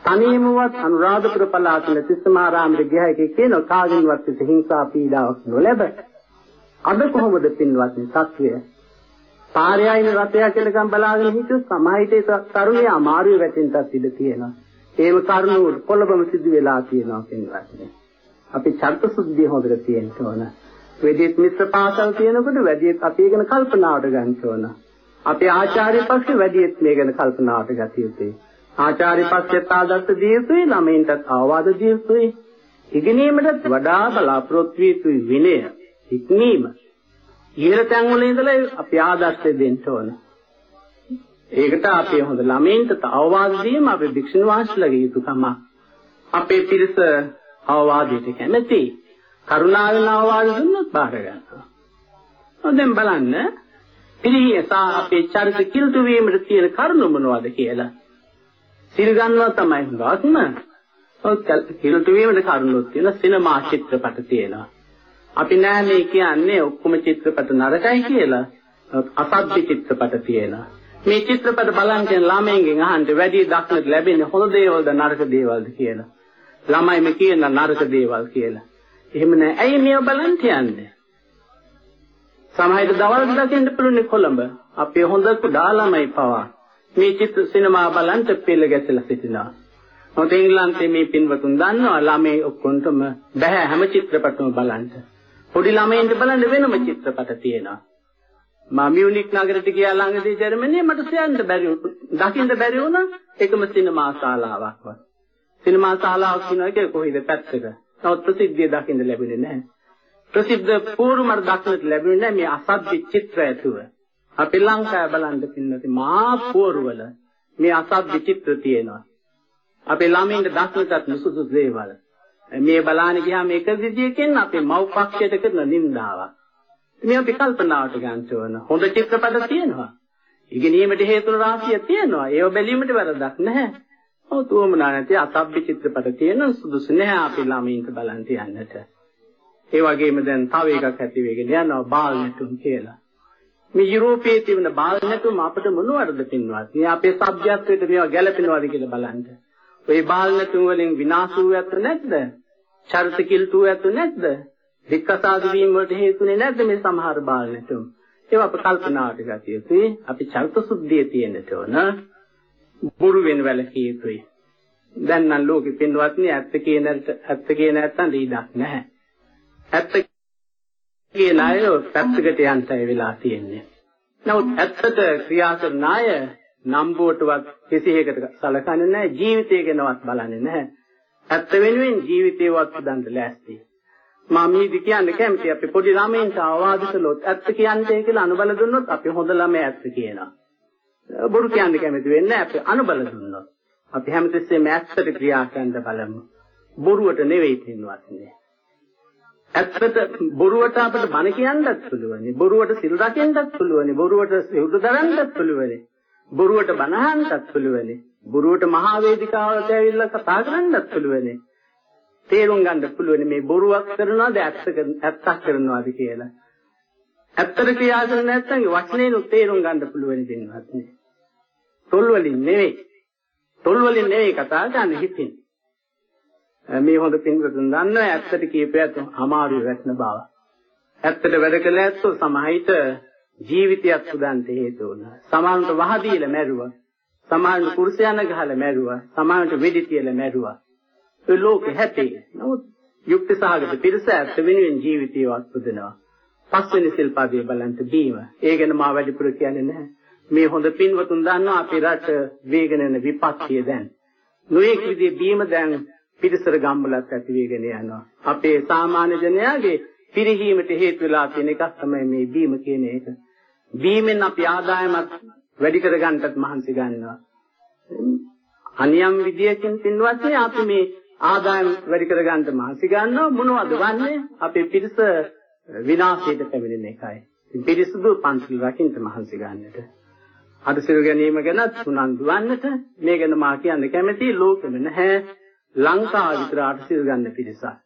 Speaker 3: තනියමවත් අනුරාධපුර පළාතේ තිස්සමාරාමයේ ගියයි කියන කාගින්වත් හිංසා පීඩාවක් නොලැබ අද කොහොමද පින්වත්නි සත්‍යය පාරයයින රතය කියලාකම් බලාගෙන හිටියොත් සමාහිතේ තරුණිය අමාරුවේ වැටෙන්නත් ඉඩ තියෙනවා. ඒව කරුණු පොළඹම සිදු වෙලා තියෙනවා පින්වත්නි. අපි චර්ත සුද්ධිය හොදට තියෙන්න ඕන. වෙදිත් මිත්‍ර පාසල් තියෙනකොට වැඩිත් අපි ගැන කල්පනාවට ගන්න ඕන. අපේ ආචාර්ය පක්ෂ වැඩිත් මේ ගැන කල්පනාවට ගත යුතුයි. ආචාර්ය පක්ෂයට ආදර්ශ දිය යුතුයි ළමයින්ටත් ආවාද දිය යුතුයි. ඉගෙනීමටත් වඩා බලාපොරොත්තු විය යුතුයි විනය, ඉක්මීම. ඉහළ තැන් වල ඉඳලා අපි ආදර්ශය දෙන්න ඕන. ඒකට අපි හොඳ ළමයින්ට අවවාද දීම අපේ භික්ෂුන් වහන්සේලාගේ යුතුයකම. අපේ පිරිස අවවාදයට කැමැති. කරුණාවෙන් අවවාද දුන්නොත් බාර ගන්නවා. දැන් බලන්න පිළිහිසා අපේ චරිත කිල්තු වීමට තියෙන කරුණු මොනවද කියලා. සිල් ගන්නවා තමයි හුඟක්ම. ඔය කිල්තු වීමට කරුණුත් තියෙන සිනමා චිත්‍රපට තියෙනවා. අපි නෑ මේ කියන්නේ ඔක්කොම චිත්‍රපට නරකයි කියලා. අසභ්‍ය චිත්‍රපට තියෙනවා. මේ චිත්‍රපට බලන් කියන ළමයින්ගෙන් අහන්න වැඩි දක්නට ලැබෙන්නේ හොඳ දේවල්ද නරක දේවල්ද කියලා. ළමයි මේ කියන නරක දේවල් කියලා. එහෙම නෑ. ඇයි මේව බලන් කියන්නේ? සමහර දවල් දකින්න පුළුවන් කොළඹ. අපේ හොඳ කුඩා ළමයි පවා මේ චිත්‍ර සිනමා බලන්ට පෙළ ගැසලා සිටිනවා. මොකද ඉංග්‍රීසියේ මේ පින්වතුන් දන්නවා ළමයි ඔක්කොන්ටම බෑ හැම චිත්‍රපටම බලන්න. පොඩි ළමයින්ට බලන්න වෙනම චිත්‍රපට තියෙනවා. මම මියුනික් නගරයට ගියා ළඟදී ජර්මනියේ මට සයන්ට බැරි දකින්න බැරි වුණා එකම සිනමා ශාලාවක්වත්. සිනමා ශාලාවක් කියන එක කොහෙද පැත්තක. නමුත් ප්‍රසිද්ධිය දකින්න ලැබෙන්නේ නැහැ. ප්‍රසිද්ධ පූර්වමර දක්නට ලැබෙන්නේ නැහැ මේ අසභ්‍ය චිත්‍ර ඇතුව. අපි ලංකාව බලන්න පින්නති මා පූර්වවල මේ අසභ්‍ය චිත්‍ර තියෙනවා. අපේ ළමයින්ට දක්නටත් නුසුසු දේවල්. මේ බලාන ගියාම එක විදියකින් අපේ මව් පක්ෂයට කරන නින්දාවක්. මේ අපි කල්පනාවට ගන්න ඕන. හොඳ චිත්‍රපට තියෙනවා. ඉගෙනීමට හේතු රාශිය තියෙනවා. ඒව බැලීමට වැරදක් නැහැ. ඔව් උවමනා නැති අසභ්‍ය චිත්‍රපට තියෙන සුදුසු නැහැ අපි ළමයින්ට බලන් තියන්නට. ඒ වගේම දැන් තව එකක් ඇති වෙගෙන යනවා බාල නැටුම් කියලා. මේ යුරෝපයේ තිබෙන බාල නැටුම් අපිට මොනවද පින්වත්? මේ අපේ සබ්ජෙක්ට් මේවා ගැලපෙනවද කියලා බලන්න. ওই බාල නැටුම් වලින් විනාශ වූ ඇත්ත නැද්ද? චරිත කිල්තු ඇත්ත නැද්ද? වික්කසාදු වීම වලට හේතුනේ නැද්ද මේ සමහර බාල නැටුම්? ඒවා අප කල්පනාවට ගතියදී අපි චරිත සුද්ධිය තියෙන්නට ඕන. බොරු වෙන වැලකිය යුතුයි. දැන් නම් ලෝකෙ පින්වත්නි ඇත්ත කියන ඇත්ත කියන නැත්තම් දීඩක් නැහැ. ඇත්ත කියන අය පැත්තකට යන්නයි වෙලා තියෙන්නේ. නමුත් ඇත්තට ක්‍රියා කරන අය නම්බුවටවත් කිසිහෙකට සලකන්නේ නැහැ ජීවිතය ගැනවත් බලන්නේ නැහැ. ඇත්ත වෙනුවෙන් ජීවිතේවත් හදන්න ලෑස්ති. මම මේදි කියන්නේ කැමති අපි පොඩි ළමයින්ට අවවාද කළොත් ඇත්ත කියන්නේ කියලා අනුබල දුන්නොත් අපි හොඳ ළමයි ඇත්ත කියනවා. බොරු කියන්න කැමති වෙන්නේ අපි අනුබල දුන්නොත්. අපි හැමතිස්සෙම ඇත්තට ක්‍රියා කරන්න බලමු. බොරුවට නෙවෙයි පින්වත් නේ. ඇත්තට බොරුවට අපිට බන කියන්නත් පුළුවන්. බොරුවට සිල් රකින්නත් පුළුවන්. බොරුවට සිවුරු දරන්නත් පුළුවන්. බොරුවට බන අහන්නත් පුළුවන්. බොරුවට මහා වේදිකාවට ඇවිල්ලා කතා කරන්නත් පුළුවන්. තේරුම් ගන්න පුළුවන් මේ බොරුවක් කරනවද ඇත්ත ඇත්තක් කරනවද කියලා. ඇත්තට ක්‍රියා කරන්නේ නැත්නම් වචනේනු තේරුම් ගන්න පුළුවන් දෙන්නවත් නේ. තොල් වලින් නෙවෙයි. තොල් වලින් නෙවෙයි කතා කරන්නේ හිතින්. මේ හොඳ පින්වතුන් දන්නවා ඇත්තට කියපියත් අමාරු වැටෙන බව. ඇත්තට වැඩ කළ ඇත්තෝ සමහිත ජීවිතයක් උදන්ට හේතු වුණා. සමහරට වහදීලා මැරුවා. සමහරට කුරුසයන ගහලා මැරුවා. සමහරට වෙඩි තියලා මැරුවා. ඒ ලෝකෙ හැටි. නමුත් යුක්ති සහගත පිරිස ඇත්ත වෙනුවෙන් ජීවිතයවත් පුදනවා. පස්වෙනි සිල්පදයේ බලන්ට බීම. ඒ ගැන මා වැඩිපුර කියන්නේ නැහැ. මේ හොඳ පින්වතුන් දන්නවා අපේ රට වේගන යන විපත්තිය දැන්. නොඑක් විදිහේ බීම දැන් පිරිසර ගම්වලත් ඇති වෙගෙන යනවා. අපේ සාමාන්‍ය ජනයාගේ පිරිහීමට හේතු වෙලා තියෙන එකක් තමයි මේ බීම කියන එක. බීමෙන් අපි ආදායමත් වැඩි කරගන්නටත් මහන්සි ගන්නවා. අනියම් විදියකින් පින්වත් අපි මේ ආදායම වැඩි කරගන්න මහන්සි ගන්නවා මොනවද වන්නේ? අපේ පිරිස විනාශයට පැමිණෙන එකයි. පිරිසුදු පන්සල් රකින්න මහන්සි ගන්නට. අද සිල් ගැනීම ගැන උනන්දු වන්නට මේ ගැන මා කියන්න කැමති ලෝකෙම නැහැ ලංකාව විතරට සිල් ගන්න පිරිසක්.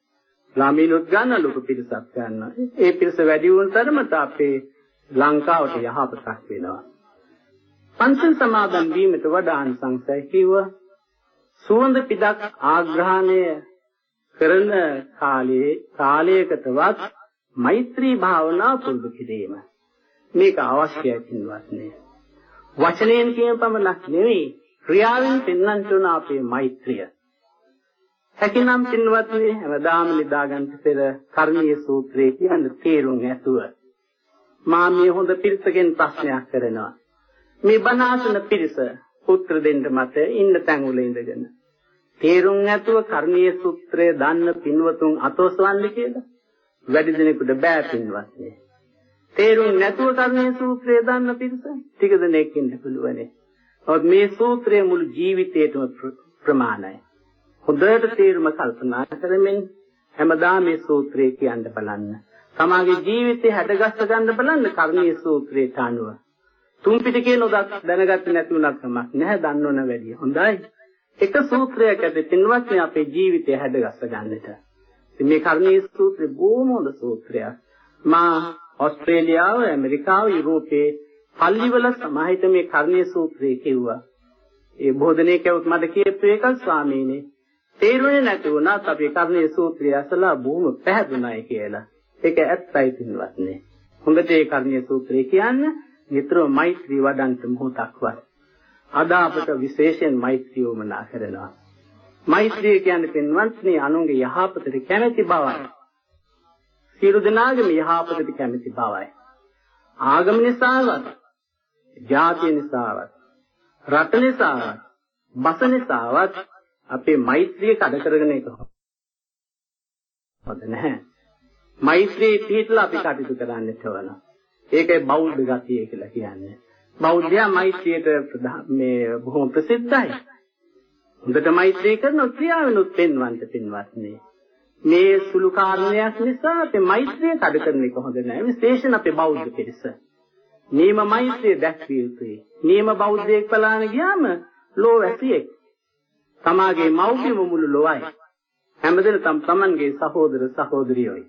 Speaker 3: ළමිනුත් ගන්න ලොකු පිරිසක් ගන්න. ඒ පිරිස වැඩි වුණ තරමට අපේ ලංකාවට යහපතක් වෙනවා. පංචන් සමාදන් වීමට වඩා අනිසංසය කිව්ව සුවඳ පිටක් ආග්‍රහණය කරන කාලයේ කාලයකටවත් මෛත්‍රී භාවනා පුරුදු කිරීම. මේක අවශ්‍යයි කින්වත්නේ වචනයෙන් කියන පමණක් නෙවෙයි ක්‍රියාවෙන් පෙන්වන්න ඕන අපේ මෛත්‍රිය. හැකිනම් පින්වත්නි හැමදාම නිදාගන්න පෙර කර්මීය සූත්‍රයේ කියන තේරුම් ඇතුව. මා මේ හොඳ පිරිසකින් ප්‍රශ්නයක් කරනවා. මේ බණාසන පිරිස පුත්‍ර දෙන්න මත ඉන්න තැන් වල ඉඳගෙන. තේරුම් ඇතුව කර්මීය සූත්‍රය දන්න පින්වතුන් අතොස්වන්නේ කියලා? වැඩි දිනෙකට බෑ පින්වත්නි තේරුම් නැතුව කර්මීය සූත්‍රය දන්න පිරිස ටික දෙනෙක් ඉන්න පුළුවනේ ඔත් මේ සූත්‍රයේ මුළු ජීවිතේටම ප්‍රමාණයි හොඳට තේරුම කල්පනා කරමින් හැමදාම මේ සූත්‍රය කියන්න බලන්න. තමාගේ ජීවිතේ හැඩගස්ස ගන්න බලන්න කර්ණීය සූත්‍රයට අනුව. තුන් පිටකේ නොදක් දැනගත්තේ නැති උනක් කමක් නැහැ දන්නවන වැඩි. හොඳයි. එක සූත්‍රයක් ඇති පින්වත්නි අපේ ජීවිතය හැඩගස්ස ගන්නට. ඉතින් මේ කර්ණීය සූත්‍රය බොහොම හොඳ සූත්‍රයක්. මා ඕස්ට්‍රේලියාව, ඇමරිකාව, යුරෝපයේ පල්ලිවල සමාහිත මේ කර්ණීය සූත්‍රය කිව්වා. ඒ බෝධනේ කවුත් මට කියපු එක ස්වාමීනි තේරුනේ නැති වුණත් අපි කර්ණීය සූත්‍රය අසලා බොහොම පැහැදුනායි කියලා. ඒක ඇත්තයි පින්වත්නි. හොඳට ඒ කර්ණීය සූත්‍රය කියන්නේ නිතරම මෛත්‍රී වඩන්ත මොහොතක්වත්. අද අපට විශේෂයෙන් මෛත්‍රිය උමනා කරනවා. මෛත්‍රිය කියන්නේ පින්වත්නි අනුන්ගේ යහපතට කැමැති බවයි. සියලු දෙනාගේම යහපතට කැමැති බවයි. ආගම නිසාවත්, ජාතිය නිසාවත්, රට නිසාවත්, බස නිසාවත් අපේ මෛත්‍රිය කඩ කරගෙන එක හොඳ නැහැ. මෛත්‍රී පිටලා අපි කටයුතු කරන්න ඕන. ඒකයි බෞද්ධ ගතිය කියලා කියන්නේ. බෞද්ධයා මෛත්‍රියට මේ බොහොම ප්‍රසිද්ධයි. හොඳට මෛත්‍රී කරන ක්‍රියාවෙනුත් පෙන්වන්න පින්වත්නි.
Speaker 4: මේ සුළු කාරණයක් නිසා අපි මෛත්‍රිය කඩ කරන එක හොඳ නෑ. විශේෂයෙන් අපේ බෞද්ධ පිරිස. නීම මෛත්‍රිය දැක්විය යුතුයි. නීම බෞද්ධයෙක් පලාන ගියාම ලෝ වැසියෙක්. තමාගේ මව්පියම මුළු ලොවයි. හැමදෙන තම තමන්ගේ සහෝදර සහෝදරියෝයි.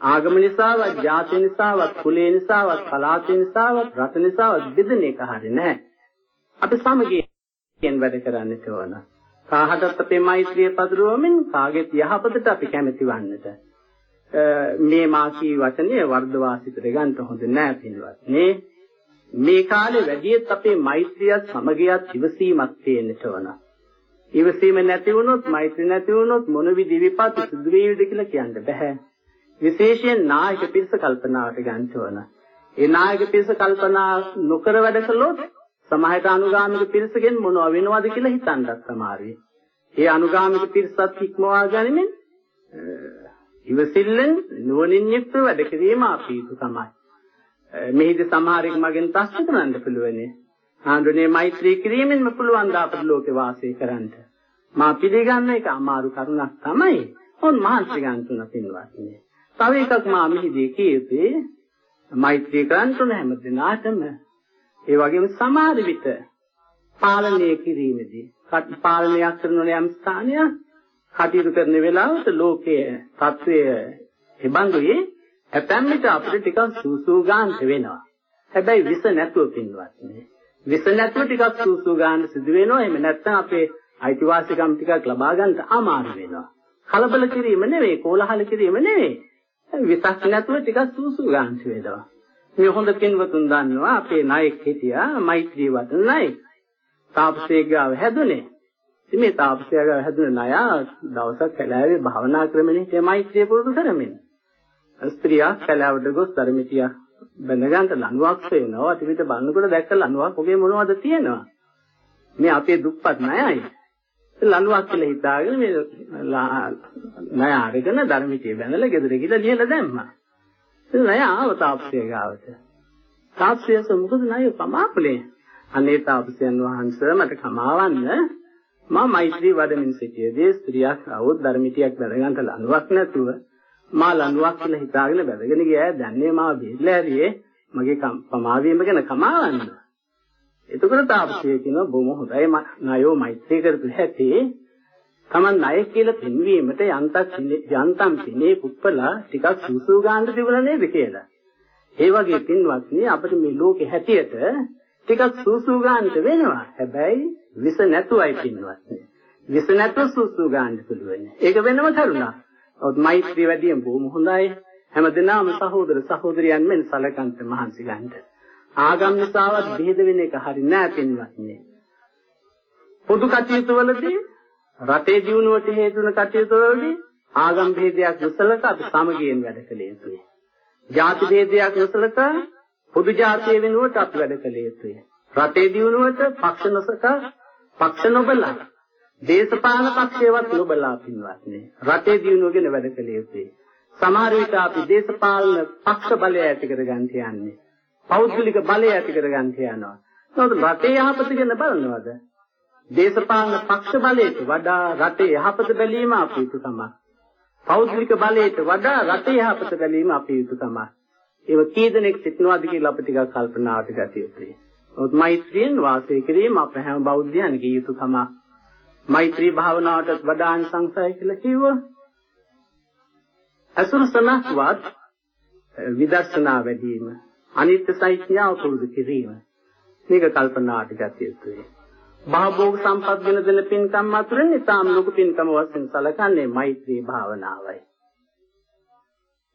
Speaker 4: ආගම නිසාවත්, ජාතිය නිසාවත්, කුලය නිසාවත්, පළාත නිසාවත්, රට නිසාවත් බෙදෙන එක හරිය නෑ. අපි සමගියෙන් වැඩ කරන්නට ඕන. කාහටත් අපේ මෛත්‍රිය පදරුවමින් කාගෙත් යහපතට අපි කැමති වන්නට. මේ මාසී වචනේ වර්ධවා සිතට ගන්න හොඳ නෑ පින්වත්නි. මේ කාලේ වැඩියෙත් අපේ මෛත්‍රියත් සමගියත් ඉවසීමක් තියෙන්නට ඕන. ඉවසීම නැති වුණොත් මෛත්‍රිය නැති වුණොත් මොන විදි විපත් සිදු වේවිද කියලා කියන්න බෑ. විශේෂයෙන් නායක පිරිස කල්පනාවට ගන්න ඕන. ඒ නායක පිරිස කල්පනා නොකර වැඩ කළොත් සමාහයට අනුගාමික පිරිසගෙන් මොනව වෙනවද කියලා හිතන්නත් සමහරවිට. ඒ අනුගාමික පිරිසත් ඉක්මවා ගැනීමෙන් ඉවසිල්ලෙන් නුවණින් යුක්ත වැඩ කිරීම අපීතු තමයි. මෙහිදී සමහරෙක් මගෙන් ප්‍රශ්න කරන්න පුළුවනේ. ආන්දරනේ මෛත්‍රී කිරීමෙන්ම පුළුවන් ද අපේ ලෝකේ වාසය කරන්න. මා පිළිගන්න එක අමාරු කරුණක් තමයි. ඔන් මහන්සි ගන්න තුන පින්වත්නි. තව එකක් මා මෙහිදී කියුවේ මෛත්‍රී කරන්න තුන හැම දිනාටම ඒ වගේම සමහර විට පාලනය කිරීමේදී පාලනයක් කරන යම් ස්ථානයක් කටයුතු කරන වෙලාවට ලෝකයේ తත්වය එබඳුයේ ඇතැම් විට අපිට ටිකක් සූසූ ගන්නට වෙනවා. හැබැයි විස නැතුව පින්වත්නි. විස නැතුව ටිකක් සූසූ ගන්න සිදු වෙනවා. එහෙම නැත්නම් අපේ අයිතිවාසිකම් ටිකක් ලබා ගන්නට අමාරු වෙනවා. කලබල කිරීම නෙවෙයි, කෝලහල කිරීම නෙවෙයි. විසක් නැතුව ටිකක් සූසූ ගන්න වෙනවා. මේ හොඳ පින්වතුන් දන්නවා අපේ නායක හිටියා මෛත්‍රී වදන නායක. තාපසයේ ගාව හැදුනේ. ඉතින් මේ තාපසයා ගාව හැදුන ණය දවසක් කැලෑවේ භාවනා ක්‍රමනේ මේ මෛත්‍රිය පුරුදු කරමින්. ස්ත්‍රියක් කැලෑවට ගොස් ධර්මිතිය බඳගන්ට ලණුවක් වෙනවා. අතිවිත බලනකොට දැක්ක ලණුවක් ඔගේ මොනවද තියෙනවා? මේ අපේ දුප්පත් ණයයි. ලණුවක් කියලා හිතාගෙන මේ ණය අරගෙන ධර්මිතිය බැඳලා ගෙදර ගිහලා ලියලා දැම්මා. ඉතින් ණය ආව තාපසයා ගාවට. තාපසයාස මොකද ණය පමාපලේ? අනේ තාපසයන් වහන්සේ මට කමාවන්න මා මෛත්‍රී වඩමින් සිටියේදී ස්ත්‍රියක් આવොත් ධර්මිතියක් බැඳගන්ට ලණුවක් නැතුව මා ලණුවක් කියලා හිතාගෙන බැඳගෙන ගියා දැන්නේ මා බෙහෙලා ඇරියේ මගේ පමාවීම ගැන කමාවන්න. එතකොට තාපසය කියනවා බොහොම හොඳයි ණයෝ මෛත්‍රී කරපු හැටි Taman ණය කියලා පෙන්වීමට යන්තක් යන්තම් පිනේ පුප්පලා ටිකක් සූසූ ගන්න තිබුණා නේද කියලා. ඒ වගේ පින්වත්නි අපිට මේ ලෝකේ හැටියට ටිකක් සූසූ ගන්නට වෙනවා. හැබැයි විස නැතුවයි පින්වත්නි. විස නැතුව සූසූ ගන්න පුළුවන්. ඒක වෙනම කරුණා. ඔත් මෛත්‍රී වැඩියෙන් බොහොම හොඳයි. හැමදෙනාම සහෝදර සහෝදරියන් මෙන් සලකන්ට මහන්සි ගන්නට. ආගම් නිසාවත් බෙහෙද වෙන එක හරි නෑ පින්වත්නි. පොදු කටයුතු වලදී රටේ දියුණුවට හේතු වන කටයුතු වලදී ආගම් භේදයක් නොසලක අපි සමගියෙන් වැඩ කළ යුතුයි. ජාති භේදයක් නොසලක පොදු ජාතිය වෙනුවට අපි වැඩ කළ යුතුයි. රටේ දියුණුවට පක්ෂ නොසක පක්ෂ නොබලා දේශපාලන පක්ෂේවත් නොබලා පින්වත්නි. රටේ දියුණුව ගැන වැඩ කළ යුතුයි. සමහර විට අපි දේශපාලන පක්ෂ බලය ඇති කරගන්න යන්නේ. පෞද්ගලික බලය ඇති කරගන්න යනවා. නමුත් රටේ යහපත ගැන බලනවද? දේශපාලන පක්ෂ බලයට වඩා රටේ යහපත බැලීම අපේ යුතුකමක්. පෞද්ගලික බලයට වඩා රටේ යහපත බැලීම අපේ යුතුකමක්. ඒව කී දෙනෙක් සිටිනවද කියලා අපි ටිකක් කල්පනාවට ගත යුතුයි. ඔත් මෛත්‍රියෙන් වාසය කිරීම අප හැම බෞද්ධයන්ගේ යුතුකමක්. මෛත්‍රී භාවනාවට වඩා සංසය කියලා කිව්වා. අසුර සනහවත් විදර්ශනා වැඩිම අනිත්‍ය සෛත්‍යාව පුරුදු කිරීම මේක කල්පනාට ගත යුතුයි. භාභෝග සම්පත් වෙන දෙන පින්කම් අතුරින් ඉතාම ලොකු පින්කම වශයෙන් සැලකන්නේ මෛත්‍රී භාවනාවයි.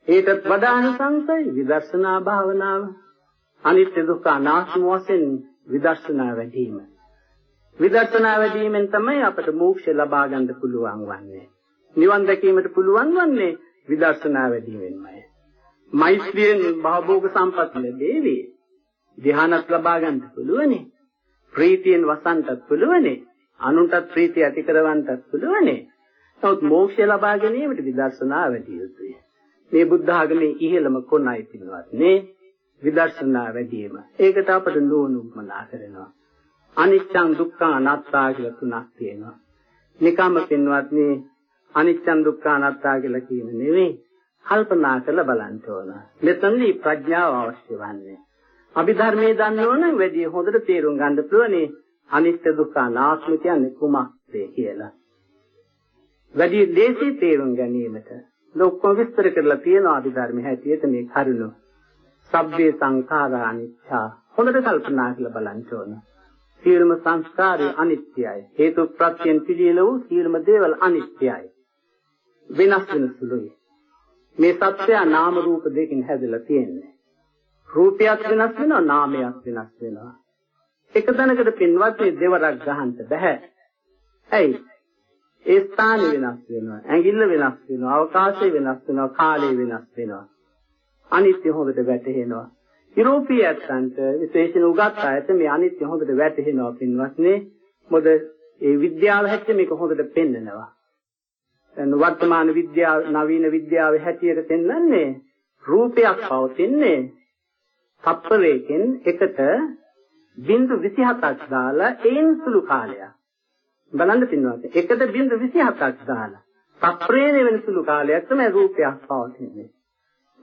Speaker 4: ඒකත් වඩා අනුසංසයි විදර්ශනා භාවනාව. අනිත්‍ය දුක්ඛ අනාත්ම වශයෙන් විදර්ශනා වැඩිම. විදර්ශනා වැඩිමෙන් තමයි අපට මෝක්ෂය ලබා ගන්න පුළුවන් වන්නේ. නිවන් දැකීමට පුළුවන් වන්නේ විදර්ශනා වැඩිමෙන්මයි. මෛත්‍රියෙන් භවභෝග සම්පත් ලැබේවි. ධ්‍යානත් ලබා ගන්න පුළුවනේ. ප්‍රීතියෙන් වසන්ටත් පුළුවනේ. අනුන්ටත් ප්‍රීතිය ඇති කරවන්නත් පුළුවනේ. නමුත් මෝක්ෂය ලබා ගැනීමට විදර්ශනා වැඩි යුතුයි. මේ බුද්ධ ආගමේ ඉහළම කොනයි පින්වත් නේ විදර්ශනා වැඩිම. ඒකට අපට නුවණුමනා කරනවා. අනිච්චං දුක්ඛං අනාත්තා කියලා තුනක් තියෙනවා. නිකම්ම පින්වත්නි අනිච්චන් දුක්ඛ අනාත්තා කියලා කියන නෙවෙයි. කල්පනා කරලා බලන්න ඕන. මෙතනදී ප්‍රඥාව අවශ්‍ය වන්නේ. අභිධර්මයේ දන්න ඕන වැඩි හොඳට තේරුම් ගන්න පුළුවනේ අනිත්‍ය දුක්ඛ අනාත්ම කියන්නේ කුමක්ද කියලා. වැඩි දේශී තේරුම් ගැනීමට ලොක්කොම විස්තර කරලා තියෙනවා අභිධර්මයේ හැටියට මේ කරුණ. සබ්බේ සංඛාරා අනිච්චා හොඳට කල්පනා කරලා බලන්න ඕන. සියලුම සංස්කාරය අනිත්‍යයි. හේතු ප්‍රත්‍යයෙන් පිළියෙල වූ සියලුම දේවල් අනිත්‍යයි. වෙනස් වෙන සුළුයි. මේ සත්‍යය නාම රූප දෙකකින් හැදලා තියෙන්නේ. රූපයක් වෙනස් වෙනවා නාමයක් වෙනස් වෙනවා. එක තැනකට පින්වත් මේ දෙවරක් ගහන්න බෑ. ඇයි? ඒ ස්ථාන වෙනස් වෙනවා. ඇඟිල්ල වෙනස් වෙනවා. අවකාශය වෙනස් වෙනවා. කාලය වෙනස් වෙනවා. අනිත්‍ය හොඳට වැටහෙනවා. යුරෝපීය ඇත්තන්ට විශේෂණ උගත් අයට මේ අනිත්‍ය හොඳට වැටහෙනවා පින්වත්නි. මොකද ඒ විද්‍යාව හැටියට මේක හොඳට පෙන්නනවා. දැන් වර්තමාන විද්‍යාව නවීන විද්‍යාවේ හැටියට පෙන්වන්නේ රූපයක් පවතින්නේ තප්පරයකින් එකට බිංදු 27ක් දාලා ඒන් සුළු කාලයක්. බලන්න පින්වත් එකට බිංදු 27ක් දාලා තප්පරයේ වෙන සුළු කාලයක් තමයි රූපයක් පවතින්නේ.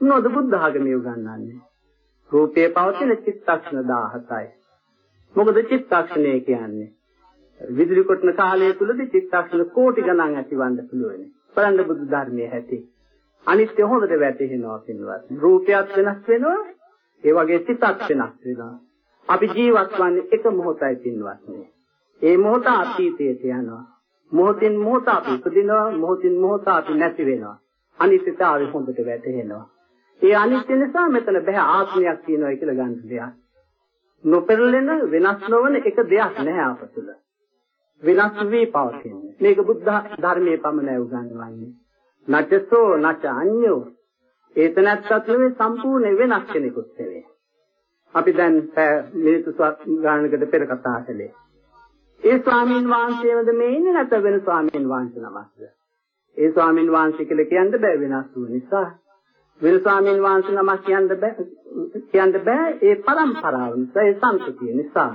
Speaker 4: මොනවද බුද්ධ ආගමේ උගන්වන්නේ? රූපයේ පවතින චිත්තක්ෂණ 17යි. මොකද චිත්තක්ෂණය කියන්නේ? විදුලි කොටන කාලය තුලදී චිත්තක්ෂණ කෝටි ගණන් ඇතිවන්න පුළුවන්. බලන්න බුදු ධර්මයේ ඇති. අනිත්‍ය හොඳට වැටහෙනවා පින්වත්. රූපයක් වෙනස් වෙනවා. ඒ වගේ සිතක් වෙනස් වෙනවා. අපි ජීවත් වන්නේ එක මොහොතයි පින්වත්නි. ඒ මොහොත අතීතයට යනවා. මොහොතින් මොහොත අපි උපදිනවා, මොහොතින් මොහොත අපි නැති වෙනවා. අනිත්‍යතාවය හොඳට වැටහෙනවා. ඒ අනිත්‍ය නිසා මෙතන බෑ ආත්මයක් තියෙනවා කියලා ගන්න දෙයක්. නොපෙරළෙන වෙනස් නොවන එක දෙයක් නැහැ අප තුළ. වෙනස් වී පවතින්නේ. මේක බුද්ධ ධර්මයේ පමණයි උගන්වන්නේ. නචසෝ නච අඤ්ඤෝ ඒතනත්ත් නෙවෙයි සම්පූර්ණ වෙනස් කෙනෙකුත් නෙවෙයි. අපි දැන් මිනිත්තු ගානකට පෙර කතා කළේ. ඒ ස්වාමීන් වහන්සේවද මේ ඉන්නේ නැත්නම් වෙන ස්වාමීන් වහන්සේ නමක්ද? ඒ ස්වාමීන් වහන්සේ කියලා කියන්න බෑ වෙනස් වූ නිසා. වෙන ස්වාමීන් වහන්සේ නමක් කියන්න බෑ කියන්න බෑ ඒ પરම්පරාව නිසා ඒ සංස්කෘතිය නිසා.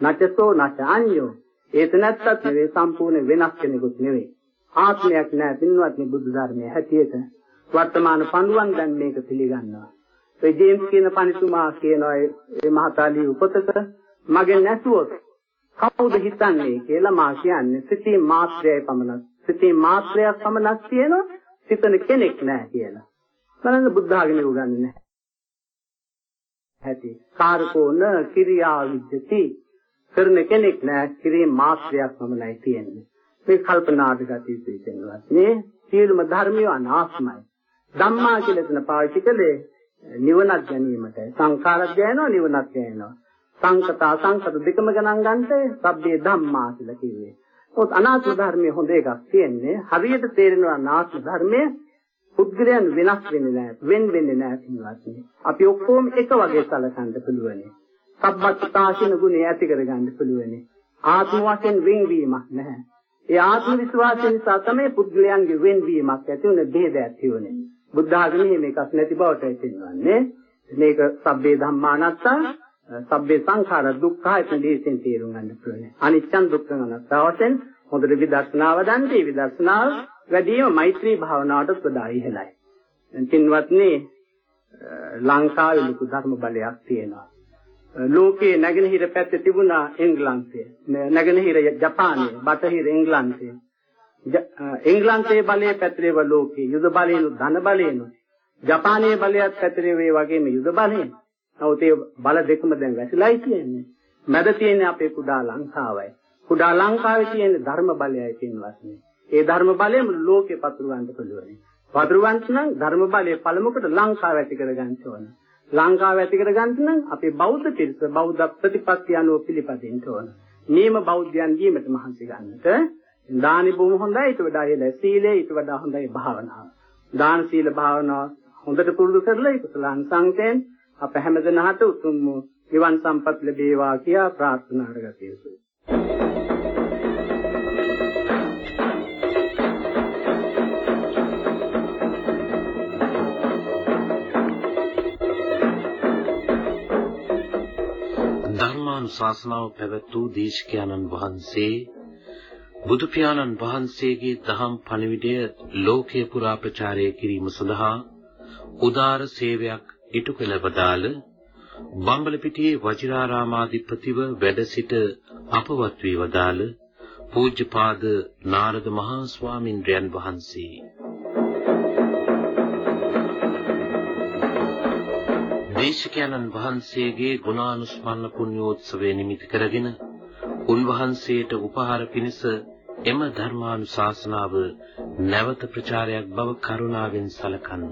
Speaker 4: නචසෝ නච අඤ්ඤෝ ඒතනත්ත් නෙවෙයි සම්පූර්ණ වෙනස් කෙනෙකුත් නෙවෙයි. ආත්මයක් නෑ පින්වත්නි බුදු ධර්මයේ හැටියට වර්තමාන පඬුවන් දැන් මේක පිළිගන්නවා. ඒ ජේම්ස් කියන පඬිතුමා කියනවා ඒ මහතාලී උපතක මගෙන් නැසුවොත් කවුද හිතන්නේ කියලා මා කියන්නේ සිතේ මාත්‍රයයි පමණක්. සිතේ මාත්‍රයක් පමණක් තියෙනවා සිතන කෙනෙක් නැහැ කියලා. බලන්න බුද්ධ ආගමේ උගන්වන්නේ නැහැ. ඇති. කාරකෝන කිරියා විද්‍යති කරන කෙනෙක් නැහැ කිරීම මාත්‍රයක් පමණයි තියෙන්නේ. මේ කල්පනාට ගතිය තියෙනවා. මේ සියලුම ධර්මිය අනාත්මයි. ධම්මා කියලා එතන පාවිච්චි කළේ නිවනක් ගැනීමට සංඛාරයක් ගැනනවා නිවනක් ගැනනවා සංකතා සංකත දෙකම ගණන් ගන්නට සබ්බේ ධම්මා කියලා කිව්වේ. ඔත් අනාත්ම ධර්මයේ හොඳ එකක් තියෙන්නේ හරියට තේරෙනවා අනාත්ම ධර්මයේ පුද්ගලයන් වෙනස් වෙන්නේ නැහැ වෙන් වෙන්නේ නැහැ කියලාත් අපි ඔක්කොම එක වගේ සැලකන්න පුළුවනි. සබ්බත්තාශින ගුණය ඇති කරගන්න පුළුවනි. ආත්ම වශයෙන් වෙන්වීමක් නැහැ. ඒ ආත්ම විශ්වාසය නිසා තමයි පුද්ගලයන්ගේ වෙන්වීමක් ඇති වෙන ભેද ඇති වෙන්නේ. බුද්ධ ආගමේ මේකක් නැති බවට පෙන්වන්නේ. මේක සබ්බේ ධම්මානත්තා සබ්බේ සංඛාර දුක්ඛය තේසෙන් තේරුම් ගන්න පුළුවන්. අනිච්චන් දුක්ඛං අනාත්තා වශයෙන් හොඳට විදර්ශනාව දන්නේ විදර්ශනාව වැඩිම මෛත්‍රී භාවනාවට ප්‍රදායි ඉහළයි. පින්වත්නි ලංකාවේ ලොකු ධර්ම බලයක් තියෙනවා. ලෝකයේ නැගෙනහිර පැත්තේ තිබුණා එංගලන්තය. නැගෙනහිර ජපානය, බටහිර එංගලන්තය. එංගලන්තයේ බලය පැතිරෙව ලෝකේ යුද බලයෙන් ධන බලයෙන් ජපානයේ බලයත් පැතිරෙව ඒ වගේම යුද බලයෙන්. නමුත් ඒ බල දෙකම දැන් වැසිලායි තියෙන්නේ. මැද තියෙන්නේ අපේ කුඩා ලංකාවයි. කුඩා ලංකාවේ තියෙන ධර්ම බලයයි පින්වත්නි. ඒ ධර්ම බලය මුළු ලෝකේ පතුරවන්න පුළුවන්. පතුරවන්න නම් ධර්ම බලය පළමුවට ලංකාව ඇති කරගන්න ඕන. ලංකාව ඇති කරගන්න නම් අපේ බෞද්ධ පිරිස බෞද්ධ ප්‍රතිපත්ති අනුව පිළිපදින්න ඕන. නියම බෞද්ධයන් වීමට මහන්සි ගන්නට දානි බොහොම හොඳයි ඊට වඩා ඉහළ සීලය ඊට වඩා හොඳයි භාවනාව. දාන සීල භාවනාව හොඳට පුරුදු කරලා ඒක සලං සංකේන් අප හැමදෙනාට උතුම් නිවන් සම්පත් ලැබේවා කියා ප්‍රාර්ථනා කරගත යුතුයි.
Speaker 1: ධර්මානුශාසනාව පැවැත් වූ දේශකයන්න් වහන්සේ බුදු පියාණන් වහන්සේගේ දහම් පණිවිඩය ලෝකේ පුරා ප්‍රචාරය කිරීම සඳහා උදාර සේවයක් ඉටු කළ වදාළ බම්බලපිටියේ වජිරාරාමාධිපතිව වැඩ සිට අපවත් වී වදාළ පූජ්‍යපාද නාරද මහා ස්වාමින්ද්‍රයන් වහන්සේ දේශකයන්න් වහන්සේගේ ගුණානුස්මරණ පුණ්‍යෝත්සවය නිමිති කරගෙන උන්වහන්සේට උපහාර පිණිස එම ධර්මානුශාසනාව නැවත ප්‍රචාරයක් බව කරුණාවෙන් සලකන්න.